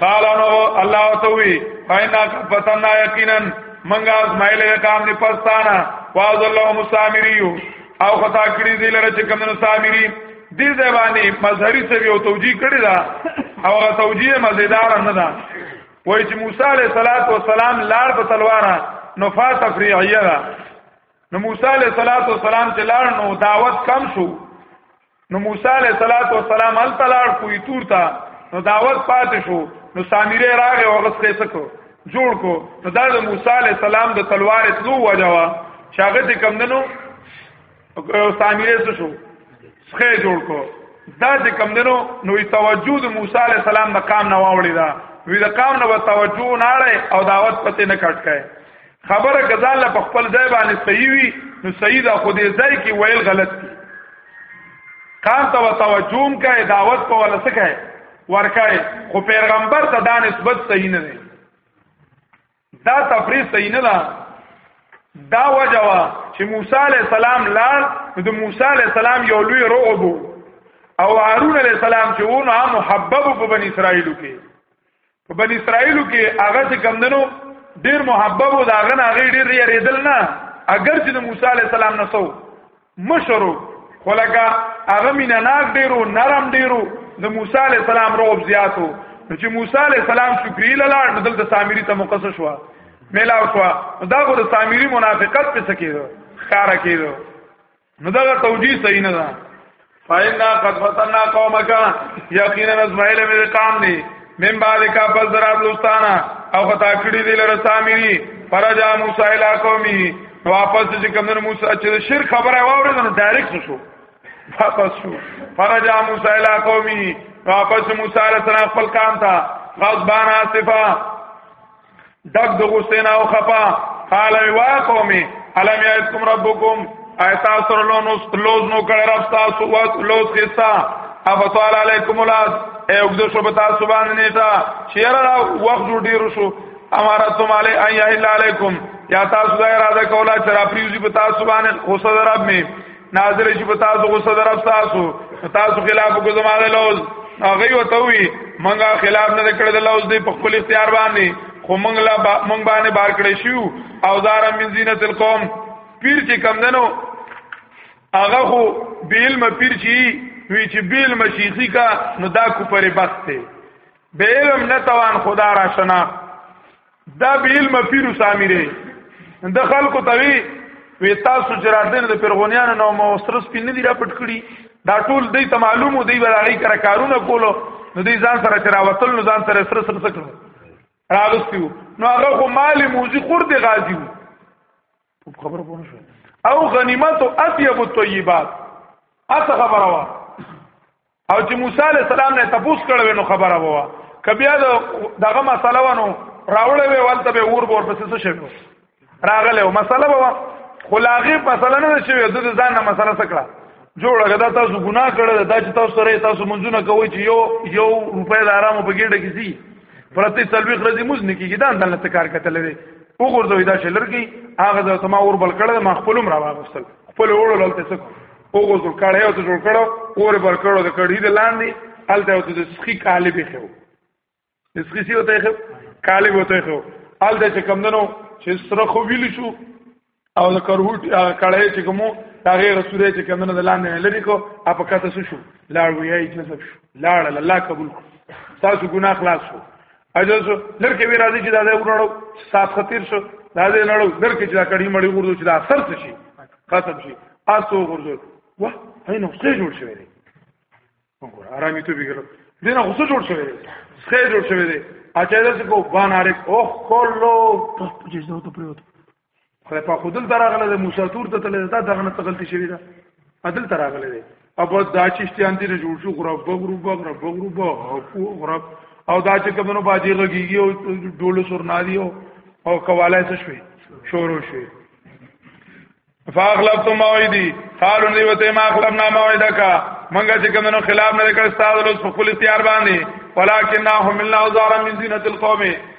قال نو الله توي فإنا فتنا يقينا منګه ازمایله کام نه پستانا واذ الله مسامریو او خطا کړی دی لره چې کوم نو سامری دې زبانی مظهری څه یو توجیه کړی دا او هغه توجیه مزیدار نه ده وای چې موسی علیہ الصلات والسلام لار په تلوارا نفات فریعیه ده نو موسی علیہ الصلات والسلام چې لار نو دعوت کم شو نو موسی علیہ الصلوۃ والسلام ال تلار کوی تور تا نو دعوت پاتې شو نو سامری راغه او غس خېسه کو جوړ کو نو دا د موسی علیہ السلام د تلوار تلو وجوا شاغه ته کم دنو سامری څه شو څخه جوړ کو دا چې کم دنو نو توجه د موسی علیہ السلام د قام نه واوړی دا وی د قام نه توجه نه او دعوت پته نه کټ کړي خبره کزان له خپل ځای باندې صحیح وي نو صحیح دا خو دې ځای کې ویل غلط دي کان ته توجهم کای دعوت په ولا سکه ورکای خو پیغمبر ته دا نسبت صحیح نه دی دا تفریح صحیح نه ده دا وجوا چې موسی علی السلام لار د موسی علی السلام یو لوی رعب او هارون علی السلام چې ونه محبب په بنی اسرائیل کې په بنی اسرائیلو کې هغه څه کم دنو ډیر محبب او دا غن هغه ډیر یریدل نه اگر چې د موسی علی السلام نه سو مشرو خلکا هغه مینا ناک ډیرو نرم ډیرو د موسی علی السلام روب زیاتو چې موسی علی السلام شکرې لاله نو دلته سامری ته مقصد شو ملاو شو دا غو د سامری منافقت په سکیدو خاره کیدو نو دا توجیه صحیح نه ده فاینا قد فتنا قومک یقینا اسماعیل مې قام دی من بعد کا پس درات لستانا او خطا کړی دی لره سامری فرجا موسی الی قومی واپس چې کمنو موسی چې شر خبره واورې نو ډایرکټ شو واپس شو فرجا موسی الی قومی واپس موسی علیہ السلام خپل کام تا غضبان آصفا دغ د غسین او خپا قال وا قومي الم یاتکم ربکم ایسا سر لو نو لوز نو کړه رب تاسو وا لوز خستا اف طال علیکم الاس ای وګدو شو بتا سبحان نیتا شیر را وخت جوړ ډیر شو امارتم علی ان یحل علیکم یا تاسو دا اراده کولا چې را پریوزی بتا سبحان خو صدر رب می نازل شي په تاسو غو صدر اپ تاسو تاسو خلاف کو زماده لوز هغه وته وی منګه خلاف نه کړی د لوز دی په خپل اختیار باندې خو منګ لا منګ باندې بار کړی شو او زار من زینت القوم پیر چې کم دنو هغه خو بیل م پیر چی وی چې بیل م شیخی کا نو دا کو پرې بخته بیلم نه توان خدا را شناخت دا به علم پیرو سامیره د خلکو توی وی تاسو جراتین د پیرغونیانو نو مو سرس پین نه دی را پټ کړی دا ټول دی ته معلومو دی ورغی کرا کارونه کولو نو دی ځان سره چر وصل نو ځان سره سره سره سکړو راغستیو نو هغه خو مال موزي خور دی غازی خبر پونه شو او غنیمت او اطیب الطیبات اته خبره وا او چې موسی علی السلام نه تپوس کړو نو خبره ووا کبیا دغه مسله ونه راوړې وې ولته به اور بور پسې څه شوی راغله او مسله ووا خلاغي مسله نه شوی د ځان نه مسله سکړه جوړه دا تاسو ګناه کړل دا چې تاسو سره تاسو منځونه کوي چې یو یو روپې د آرام په ګډه کې سي پرته تلوي خرزي موز نه کیږي دا اندل ته کار کتل لري وګورځوي دا شلر کې هغه د تما اور بل کړل ما خپلم را واغستل خپل وړل ته څه او غوسل کړه یو ته جوړ کړو اور بر کړو د کړي د لاندې الته ته د سخی کالب خو د سخی سی وته خو کالب وته خو الته چې کم دنو چې سره خو ویل شو او د کرهوټ کړه چې کومو دا غیر سوره چې کم دنو د لاندې لری کو اپ کته شو لاړ وی یې جسب شو لاړ الله قبول تاسو ګناه خلاص شو اجازه شو درکې وی راځي چې دا ځای ورړو سات خطر شو دا ځای نړو درکې چې دا کړي مړي ورځو چې دا اثر څه شي ختم شي تاسو ورځو واه هي نو څه جوړ شوی دی وګوره آرامي ته ویګل دینه خو څه جوړ شوی دی څه جوړ شوی دی اچھا دا څه کو بانارک اوه کولو ته پوجي زو ته پریوت خو په خودل دراغله د موسی تور ته تل دا دغه نه تغلطي شوی دا عدل تراغله دی او په دا چې شتيان دي جوړ شو غرب غرب غرب غرب غرب او دا چې کومو باجی غږیږي او ډول سرنا دی او او کواله څه شوي شروع شوي فاغلب تو موعدی قالو دی وته ما اغلبنا موعدک منګه چې کومو خلاف نه کړ استاد له خپل اختیار باندې ولکن هم الله زار من زینت القوم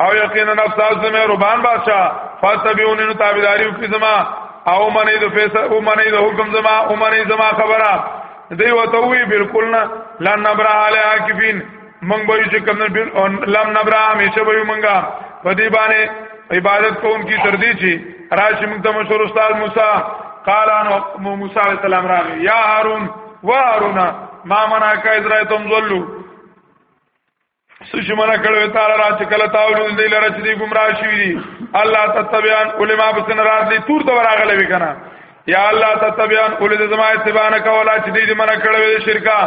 او یقینا نفس اعظم ربان بادشاہ فتبعونی نو تابعداري وکړي زما او منی د فیصله او منی د حکم زما او منی زما خبره دی وتوی بالکل نه لن نبرا علی عاکفین من به چې کوم لم نبرا همیشه به مونږه په دې باندې عبادت کوم کی تر دې چې راشي موږ ته مشور استاد موسی قال ان موسی علیہ السلام راغی یا هارون و هارونا ما منعک اذ رایتم ذلوا سشي منع کړو تعالی را چې کله تاول دی لره چې دی گمراه شي دي الله تتبعان علماء بسن رات دي تور ته وراغله وکنه یا الله تتبعان اول د زما اتباع نه کولا چې دې منع کړو شرکا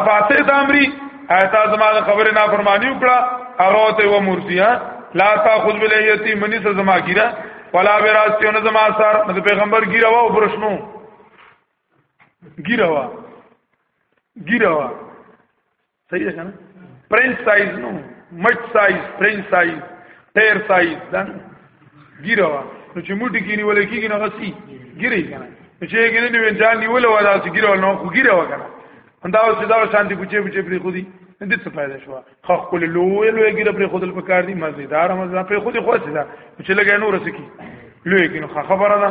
افاسه د امري ایت زما خبره نه فرمانی وکړه هغه ته و مرتیا لا تاخذ بالیتی منی سره زما کیرا ولا براستیونه زما سر د پیغمبر ګیرا و برشنو ګیرا و ګیرا و صحیح ده نه پرنس سایز نو مټ سایز پرنس سایز ټیر سایز دا ګیره وا نو چې موټي کې نیول کېږي نو غسی ګیره کنه چې کې نه نیول ځان نیول ولا چې ګیره نو خو ګیره وکنه اندا اوس دا شانتي کوچې کوچې پرې خو دي د څه فائدہ شو خو خپل لوی لوی ګیره پرې خودل پکار دي مزیدار مزه پرې خودي خو څه دا چې لګې نور سکی لوی کې نو خبره ده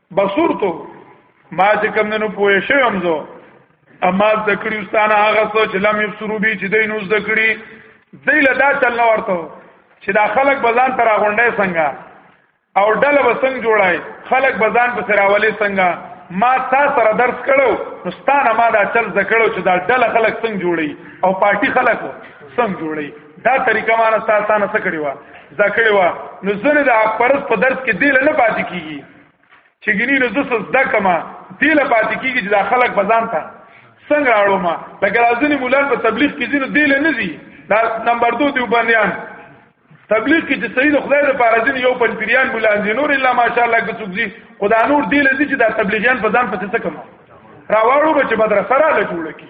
بصورتو ما چې کم ننو پوه شوم زه اما د کړي استانه هغه څه چې لم یبصرو به چې دین اوس د کړي دی له دا چل نه ورته چې دا خلک بزان تر غونډه څنګه او ډله وسنګ جوړای خلک بزان په سراولې څنګه ما تا سره درس کړو نستانه ما دا چل زکړو چې دا ډله خلک څنګه جوړي او پارټي خلک څنګه جوړي دا طریقه ما نه تاسو نه څه کړی و دا کړی و نو زنه د حق پرس په درس کې دیل نه پاتې کیږي چې ګینی نو زس زده کما دیل پاتې کیږي چې دا خلک بزان ته څنګه راړو ما لکه راځنی مولان په تبلیغ کې زینو دیل نه زی دا نمبر 2 دی وبنیان تبلیغ کې چې سید خدای د پاره ځین یو پن پیریان بولان دي نور الا ماشاءالله کې څوک دي خدا نور دی لذي چې دا تبلیغیان په ځان پسې څه کما راوړو به چې مدرسه را لټول کی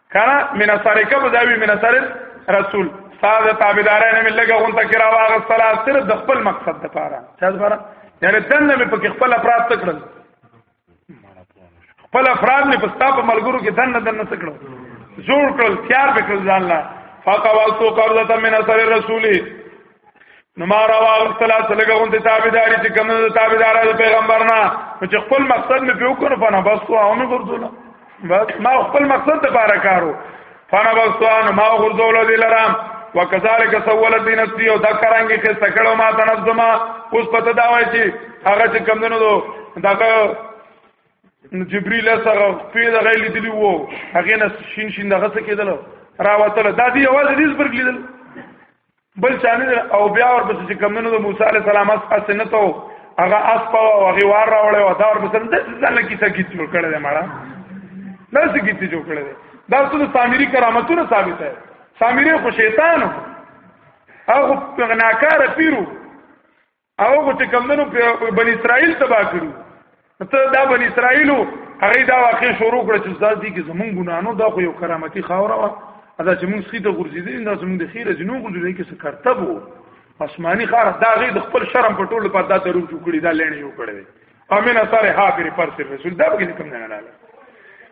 کنه من سرکه بداوی من سر رسول استاد تابعدارای نه ملګه غون ته کرا واغ صلاح صرف د خپل مقصد د پاره څه لپاره یعنی دنه مې پکې خپل افراد تکړل خپل افراد مې پستا په ملګرو کې دنه دنه تکړل جوړ کړل تیار وکړل ځان لا فقوا سو قبضه من اثر رسول نو ما را واغستلا سلګه غون ته تابعداري چې کوم د تابعدار د پیغمبر نه چې خپل مقصد مې پیو کړو فنا بس تو او مې ګرځولا بس ما خپل مقصد ته پاره کارو فنا بس تو ان ما ګرځولا دي لرام وکذالک سولت دی نفسی او دا کرانګي چې سکړو ما تنظما اوس پته دا وای چې هغه چې کم دنو دو داګه جبريل سره په دغه لیدلی وو هغه نه شین شین دغه څه کېدل راوتل دا دی اواز دې پر لیدل بل چانه او بیا ورپسې چې کمنو د موسی علی السلام اس نه ته هغه اس په او هغه وار راوړې او دا ورپسې د ځل کیسه کی جوړ کړل دی مړه دا څه کیسه جوړ کړل دی دا څه د سامری کرامتونه ثابت دی سامری خو شیطان هغه ناکاره پیرو او هغه چې کمندونو په بنی اسرائیل تبا کړو ته دا بنی اسرائیلو هغه دا واقع شروع کړ چې استاد دي کې زمونږ ګنانو دا خو یو کرامتي خاور و ادا چې مونږ سخیته ګرځیدل دا زمونږ د خیره جنو ګرځیدل کې څه کرتب وو آسماني خار دا غي د خپل شرم په ټولو په دا درو جوړ کړی دا لړنې یو کړی امین اثر ها پر پر رسول دا به کوم نه نه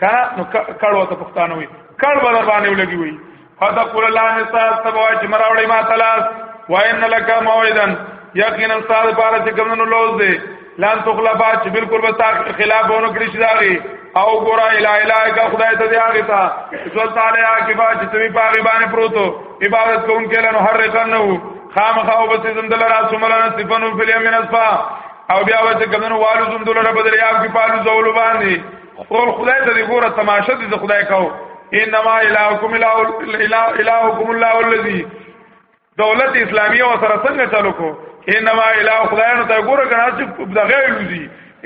کا نو کړه وته پښتانه وي کړه به در باندې ولګي وي فتقول لا نساس تبوا چې مراوړې ما تلاس وان لك موعدا یقینا استاد بار چې کومنو لوز دي لان تخلفا چې بالکل به تا خلاف ونه کړی شي داغي او ګورا الا الا کا خدای ته دی هغه تا رسول تعالی هغه با چې تمی پاغي باندې پروتو عبادت کوم کله نو هر رقم نو خامخا او بس زم دل را سملان صفنو فلیمن اسفا او بیا وځه کومنو والو زم دل را بدریاب کې پالو زول باندې اور خدای ته دې ګوره تماشه دې خدای کاو انما الهکم اله الهکم الله الذی دولت اسلامیه او سره څنګه چالو کو انما اله خدای نو ته ګوره کنه چې د غیر لوزی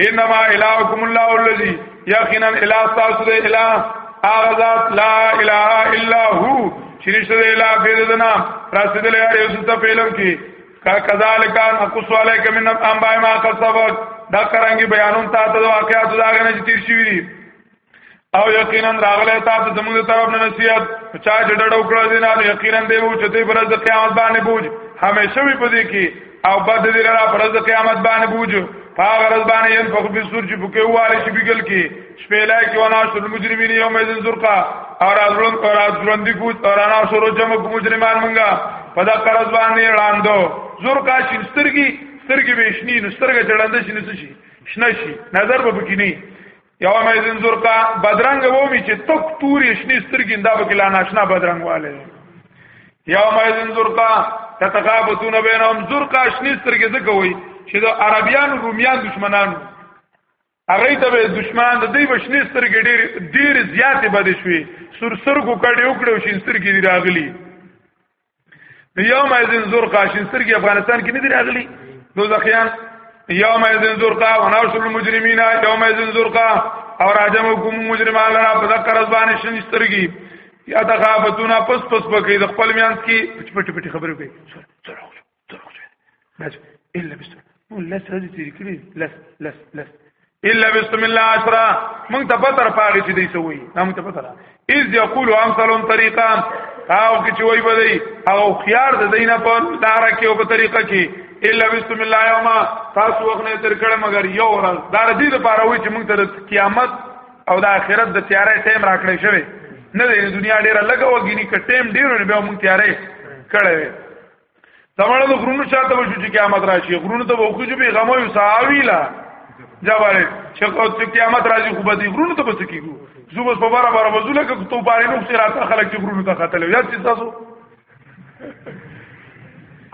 انما الهکم الله الذی یقینا اله تاسو دې اله هغه ذات لا اله الا هو شریشته اله بيدنا رسیدلې اړ یو څه په علم کې کا کذالک ان اقص علیک من انباء ما قصبت دا کرانګي بیانون تا ته واقعات دا غنه چې تیر شوی دي او یقینا راغله تا ته زموږ طرف نه نصیحت چا چې ډډ وکړه دي نه یقینا دی وو چې دې پرز قیامت باندې بوج همیشه وي پدې کې او بد دې را پرز قیامت باندې بوج پاغرز باندې ان فخ بسور چې بوکه واله شي بګل کې شپېلا کې ونا شر مجرمین یوم اذن زرقا اور ازرون اور ازرون دی کوت اور انا شر جمع کو مجرمان منګه پدا قرض باندې وړاندو زرقا شینسترګي سترګي بشنی نو سترګه چړاند شي نس شي شنه شي نظر به پکې نه یوم اذن زرقا بدرنګ وو می چې تک توري شنی سترګي انده پکې لا ناشنا بدرنګ والے یوم اذن زرقا تتخابتون بینهم زرقا شنی سترګي زکوي چې د عربیان رومیان دشمنانو هغه ته به دشمن د دوی بشنې سترګې ډېر ډېر زیاتې بد شوې سر سر کو کړي وکړو شي سترګې دی راغلي یوم ازن زور قاشن سترګې افغانستان کې نه دی راغلي دوزخیان یوم ازن زور قا وناشر المجرمین یوم ازن زور قا او راجم حکم مجرمان لرا په ذکر ځبان شن سترګې یا تخافتون پس پس پکې د خپل میانس کې پټ پټ پټ خبرې کوي بس الا بسم الله لس ورځې تیر کړی لس لس لس الا بسم الله عشرا موږ ته پته را پاږي چې دې څه وایي موږ ته پته را اذ یقول امثلون طریقا او کې چې وایي بدی او خيار د دینه په دار کې او په طریقه کې الا بسم الله یوما تاسو وخت نه تر کړه مگر یو ورځ دا د دې لپاره وایي چې موږ ته قیامت او د آخرت د تیارې ټیم راکړې شوی نه د دنیا ډیره لګه وګینی ک ټیم ډیره به موږ تیارې کړه تمړه د غرونو چاته وشو چې قیامت راشي غرونو ته وکړو به غمو یو ساویلا جواره چې کو چې قیامت راځي خو به دې غرونو ته بس کیږو زو بس په بار بار وزله که تو بارې نو سره راته خلک چې غرونو ته خاتل یا چې تاسو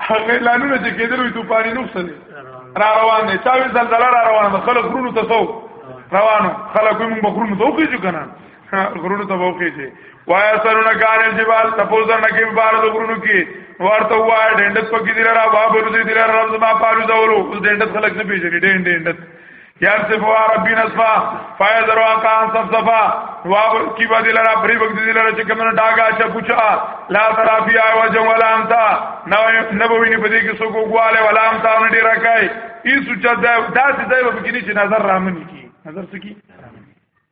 هغه لانونه چې کېدل وي تو بارې نو سره را روان دي چا وی زلزلہ را روان ده خلک غرونو ته سو روانو خلک موږ غرونو ته وکړو کنه غرونو ته وخی چې وایا سرونه کانل جبال تپوزه نکی بار د غرونو کې ورته وایا ډندت پکې دی را باب ورته دی را رب ما پالو زولو اوس ډندت خلک نه پیژني ډند ډندت یار صف وا ربی نصفا فایا دروا کان صف صفا وا کی با دی لرا بری وخت دی لرا چې کمنه ډاګه چا پوچا لا ترا بیا و جم ولا امتا نو نبوی نه پدې کې سو کو غواله ولا امتا نه ډیر راکای ایسو چا دا داسې ځای به کې چې نظر رامن کی نظر سکی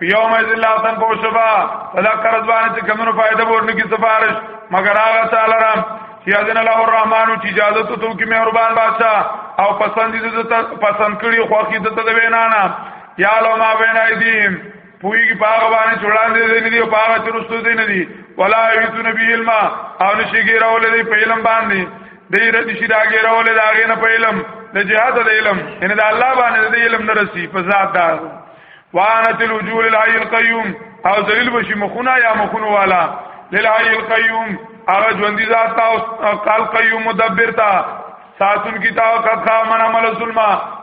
یوم ذل لا تن کو شبا فلا قرض باندې چې کمنو فائدہ ورنه کی سفارش مگر هغه تعالی را چې اذن الله الرحمن چې اجازه ته تو کی مهربان بادشاہ او پسند دې پسند کړی خو کی دته د وینا نه یا لو ما بین ایدیم پوی کی پاغه باندې چوڑان دې دې دې پاغه چرستو دې نه دي ولا ایتو نبی علم او نشی ګیراول دې په علم باندې دې رد شي دا ګیراول دا غې نه په علم د جهاد د علم ان دا الله باندې دې علم نه رسی په ذات دا وانت الوجوه للحي القيوم او ذلیل بشي مخونه یا مخونه والا للحي القيوم هغه ژوند ذات او قال قيوم مدبر تا ساتون کی تا قد خامن عمل ظلم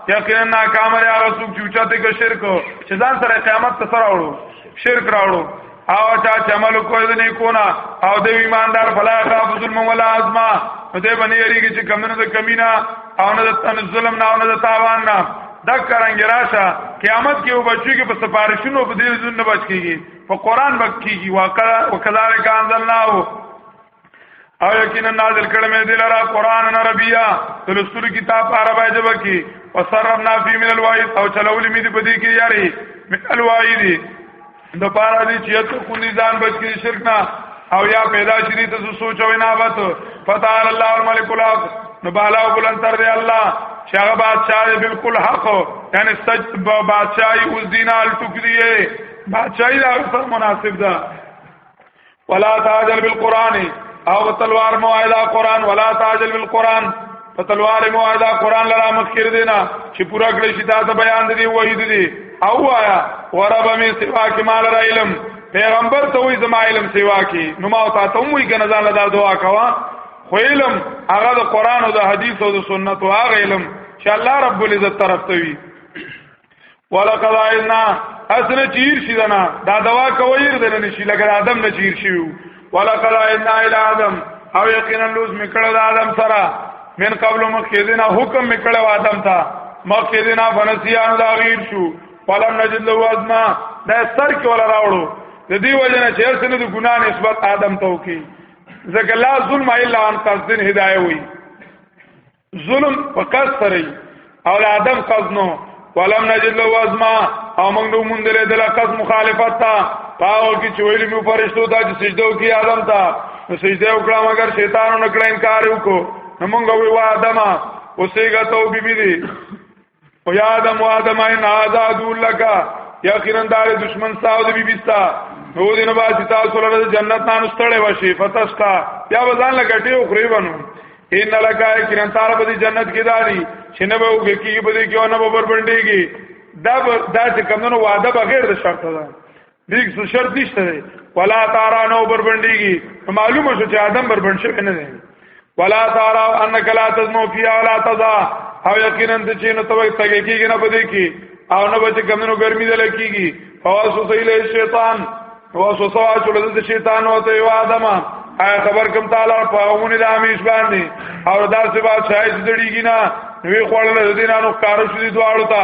یقینا ناکام یا رسول چوچته کې شرک چې ځان سره قیامت ته سره وړو شرک راوړو او چا چمل کوی د نیکونه او د ایماندار فلا خاف ظلم ولا ازما نو دې باندې یریږي چې کمنو د کمینا او نه د تنظلم نه او نه د تاوان نه دا کرانګ راشه قیامت کې و بچو کې په سفارښونو په دې ځنه بچ کیږي په قران بچ کیږي وکړه وکذالک انزلناه او یقینا نازل کړم دې لرا قران ان عربیا تلستر کتاب عربی جبه کی وسرنا فی من الوعید او چلول می دې په دې کې یاري من الوعید د پارا دې چې ته کو نزان بچ کې شرک نه او یا پیدا شری ته سوچو نه وت فتعال الله الملک الحق نو بالا او بلند تر دې الله چې هغه بادشاہ بالکل حق یعنی سچ بادشاہي اوس دینال ټوک دی بادشاہي دا سره مناسب ده ولا تعجل بالقران او تلوار موعدا قران ولا تعجل بالقران په تلوار موعدا قران لرا مخکر دینا چې پورا کړی شي دا بیان دی وحی دی او آیا ورب می سوا کې مال را علم پیغمبر ته وې زما علم سوا کې نو ما او تاسو هم وی کنه ځان له دعا کوا خو علم هغه د قران او د حدیث او د سنت او هغه علم چې الله رب العزت طرف ته وي ولقد عینا اسنه چیر شي دنا دا دوا کویر دنه نشي لکه آدم نه چیر شي ولقد عینا الی آدم او یقینا لوز میکړه د آدم سره من قبل مخکیدنا حکم میکړه آدم ته مخکیدنا فنسیان دا غیر شو فلم نجد له ازما دا سر کې ولا راوړو د دې وجنه چې اسنه د ګنا نسبت آدم ته وکي ځکه لا ظلم الا ان قصدن هدايه وي ظلم په کس سره او له ادم قزنو ولم نجد له وزما او موږ نو مونږ دلې د لقص مخالفت تا پاو کې چویل مې فرشتو ته چې سجده وکي ادم ته نو سجده وکړه مګر شیطانو نکړه انکار وکړو نو موږ وی وا ادم اوسېګه ته وبې دي او یا آدم و آدم این آزادو لکا یا خیرن دار دشمن ساو دی بی بیستا نو دین با چې تاسو له جنت نه نستړې وشي فتستا یا وزن لګټي او خوري ونو ان لکای کرن تار په جنت کې داري چې نه به وګي کې به کې نه به بربندېږي دا دا چې کمونو وعده بغیر د شرط ده دیګ سو شرط نشته دی ولا تارا نو بربندېږي معلومه شو چې آدم بربند شوی نه دی ولا تارا انک لا تزمو فی ولا تزا او یقینا چې نو توګه تګی کېږي نه بده کی او نه بچ کمنو ګرمي دل کېږي فواسو سیل شیطان واسو سوا چول د شیطان او ته آدم آیا خبر کم تعالی فهمونه د همیش باندې او دا سبا شایز دړیږي نه نوې خوړل د دینانو کارو شې دواړو ته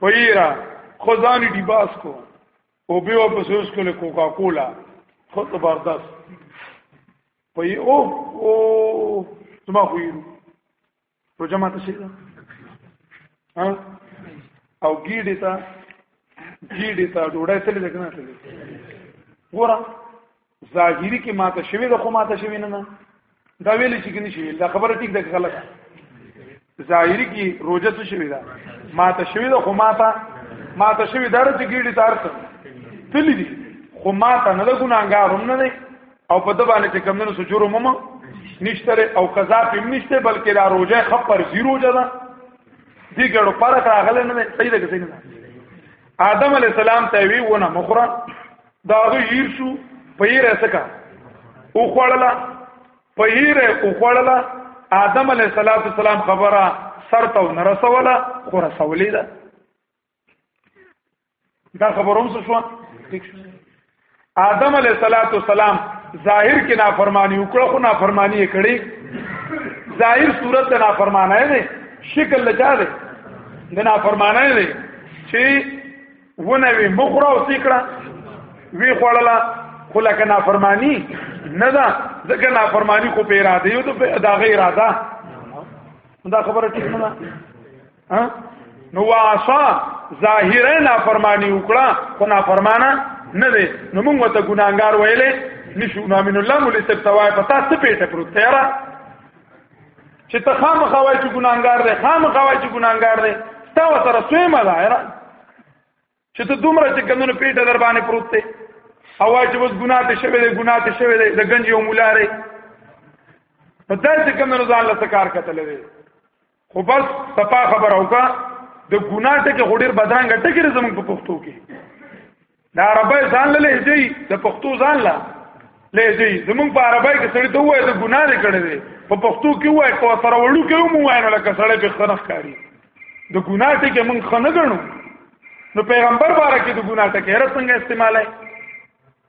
پیرا خدانی دی باس کو او به واپس اوس کله کوکا کولا خو زبردست پي او او زما خو یې په جمع ته شي ها او ګیډه تا ګیډه تا ډوډۍ تللی ده کنه تللی ګورم ظاهری کې ماته شوی د خو ماته شوی نه نه دا ویل چې کني شوی دا خبره ټیک ده غلط ظاهری کې روزه څه شوی دا ماته شوی د خو ماته ماته شوی دا چې ګیډي تارته تللی دي خو ماته نه لګونانګار هم نه دی او په د باندې چې کمنو سجورو مم نشتره او قضا پم نشته بلکې دا روزه خبر زیرو جدا دي ګړو پر راغله نه صحیح ده که صحیح نه آدم علی السلام ته وی ونه مخره دا هغه هیر شو په هیر اسکا او خوړلا په هیر او خوړلا آدم علیه السلام خبره سر ته نه رسوله خو رسولې ده دا خبروم څه شو آدم علیه السلام ظاهر کې نافرمانی وکړه خو نافرمانی یې کړې ظاهر صورت نه نافرمانه نه شکل لجاره نه نافرمانه نه چې ونه وی مخره او سیکړه وی خوړله خو لکه نافرمانی نه ده ځکه نافرمانی خو په اراده یو ته دا غیر اراده دا خبره ټیک نه ده نو واسا ظاهرا نافرمانی وکړه خو نافرمانه نه ده نو موږ ته ګناګار ویلې نشو نامین الله مولي سپتوای پتا څه پیټه پروت تیرا چې ته خامخا وای چې ګناګار دی خامخا وای چې ګناګار دی تا وسره سویمه ده یاره چې ته دومره چې کمونو پیټه در باندې پروت دی او وای چې بس ګناه ته شوی دی ګناه ته شوی دی د ګنج یو مولاره په داسې کمونو ځان له کار کتل دی خو بس صفا خبر اوکا د ګناه ټکي غډیر بدرنګ ټکي زموږ په پښتو کې دا عربی ځان له لهجې د پښتو ځان لا لهجې زموږ په عربی کې سړی ته وایي د ګناه لري کړی دی په پښتو کې وایي په سره وړو کې مو وایي نو لکه سړی په خنخ کاری د ګناه ټکي موږ خنه غنو نو پیغمبر باره کې د ګناه ټکي هر څنګه استعمالای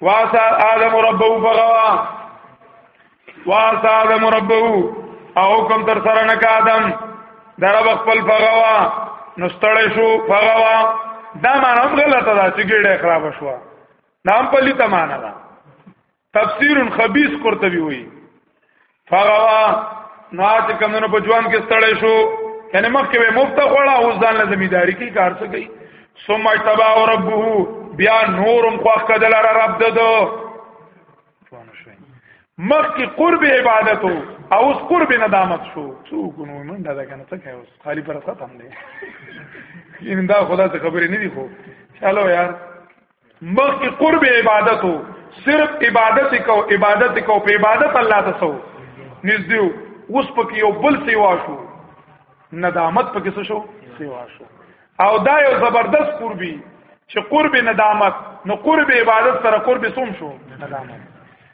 واسا آدم ربو فغوا واسا آدم ربو او حکم تر سره نک آدم در خپل فغوا نستړې شو فغوا دا معنی هم غلطه ده چې ګډه خراب شو نام پلی ته معنی ده تفسیر خبیث قرطبی وی فروا نو چې کمونو په ژوند کې ستړی شو یعنی مخکې به مفت خوړه اوس ځان له زمیداری کې کار څه کوي ثم اتبع ربه بیا نورم خوخ کدل را رب ددو مخکې قرب عبادت او اوس قرب ندامت شو څوک نو من دا کنه څه کوي اوس خالی پر ختم دی ان دا خدا څخه خبرې نه دی خو چلو یار مخکې قرب عبادت وو صرف عبادت کو عبادت کو په عبادت الله ته سو نږدې اوس پکې یو بل سیوا شو ندامت پکې څه شو سیوا شو او دا یو زبردست قربي چې قرب ندامت نو قرب عبادت سره قرب سوم شو ندامت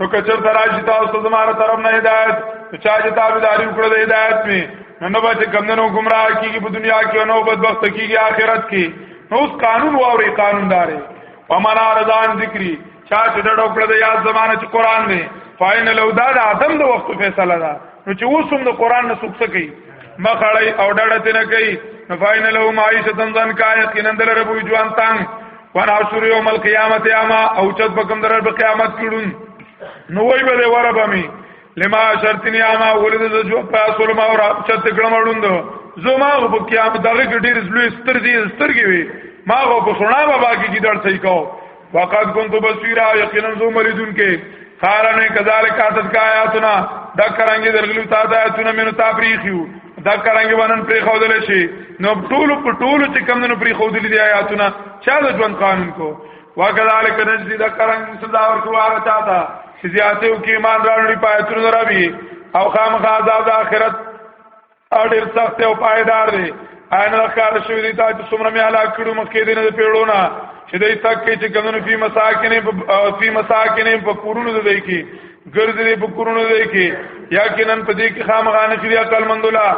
نو کچر تراشی تاسو زماره طرف نه هدایت چا چې تابعداري وکړه د هدایت می نو نه به کمندونو گمراه کیږي په دنیا کې نو بدبخت کیږي آخرت کې نو اوس قانون واوري قانونداري ومنا رضان ذکری چا چې ډډ وکړه د یاد زمانه چې قران دی فاین لو دا د عدم د وخت فیصله ده نو چې اوس هم د قران نه سوکسه کوي مخړی او ډډه تنه کوي نو فاین لو معیشتن ځن کا یقینا دل ربو ژوند تنگ وانا شر یوم القیامت اما او چت بکم در په قیامت کړون نو وای به وره بمی لما شرطنی اما ولید ز جو پاسول ما ور چت کړمړوند زما په قیامت دغه ډیر زلوې ستر دي سترګي وي ما غو په سنا بابا کې کی در صحیح کو وقد كنت بصيرا یقینا زو مریدون کې خارنه کذالک اتت کا آیاتنا دکرانګي درغلو تا آیاتونه مینو تا پریخیو دا کرانګي باندې پری خودل شي نو ټول په ټول چې کم نو پری خودل دي آیاتونه چا د ژوند قانون کو وکذالک نجدی دا کرانګي سزا ورکو هغه چاته چې زیاتو کې ایمان راوړي پاتره راوي او خامخا عذاب د آخرت اړیر سخت او پایدار دی عین راکار شوی دی ته څومره مې هلاک کړو مخکې دینه د پیړونه چې دای تک چې کمنو فی مساکنه فی مساکنه په کورونو دی کې ګرځي په کورونو دی کې یا کې نن په دې کې خامغانه چې یا کل مندولا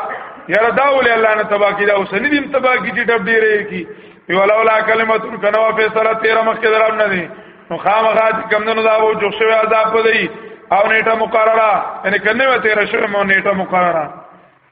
یاره دا ولې الله نه تبا کی دا اوس نه دیم تبا کی چې ډب ډیرې کی یو لولا کلمت کنوا فیصله 13 مخکې درام نه دي نو خامغا چې کم نه دا وو جو شوی عذاب پدې او نیټه مقرره یعنی کنه و 13 شوی مو نیټه مقرره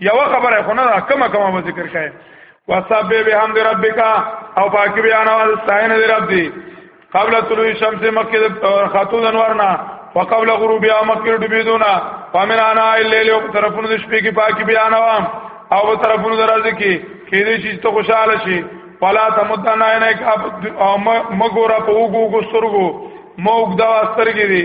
یو خبره خو نه کومه کومه ذکر کړي وسبح بحمد ربک او پاک بیان او استعین دی رب دی قبل طلوع الشمس مکه خاتون انورنا وقبل غروب یا مکه ډبیدونا فمن انا الليل او طرفونو د شپې کې پاک بیان وام او په طرفونو درز کې کې دې چې ته خوشاله شي فلا تمدنا عینک او مګورا په وګو ګسترګو موګ دا سترګې دي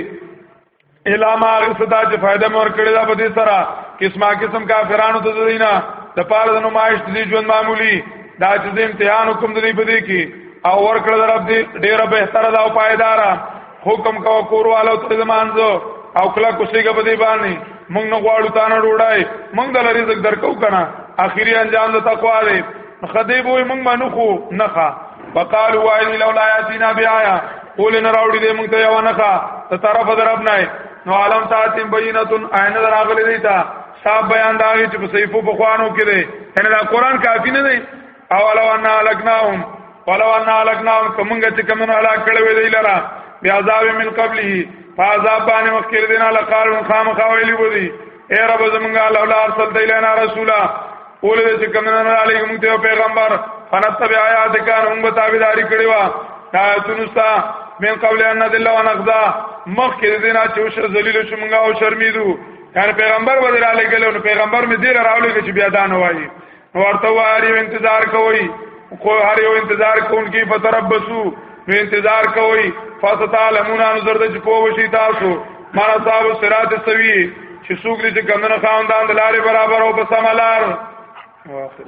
الا ما غستا چې فائدہ مور کړی دا په دې سره قسمه قسم کافرانو ته دینا د پاره د نمایش دي ژوند معمولی دا چې امتحان حکم دی په دې کې او ور کړل رب دې ډیره به تر دا پایدار حکم کا کوروالو ته زمانځو او کله کوشيګه په دې باندې موږ نه غواړو تا نه ډوړای موږ د رزق درکو کنه اخیری انجام د تقوا دی خدای به موږ باندې خو نخا فقالوا وایلی لولا یاتینا بیایا قول نه راوړي دې موږ ته یو نخا ته طرف درب نه نو عالم تاتم بینتون عین دراغلی دی تا صاحب بیان دا چې په صحیفو په خوانو کې دی ان دا قران کافی نه دی او لو ان لکناهم ولو ان لکناهم کومګه چې کومه هلاک کړي وی دی لرا بیا عذاب من قبله فعذاب باندې مخکې دینه لقالون خامخویلی بودی اے رب زمونږه لولا ارسلت الینا رسولا اولې چې کمنه نه علی موږ ته پیغمبر فنتبع آیات کان موږ به تابعداري کړی وا دا تونستا من قبل ان ذل و نقضا مخ کې دینا چې وش ذلیل شو موږ او شرمیدو یعنی پیغمبر وزیر علی ګلو پیغمبر می دیر راولې چې بیا دا نه وایي ورته واری انتظار کوي خو هر یو انتظار کوونکی فتربسو نو انتظار کوي فستعلمون ان زرد چې پوه شي تاسو ما صاحب صراط سوي چې څوک دې کمنه خاوندان د لارې برابر او په سملار واخر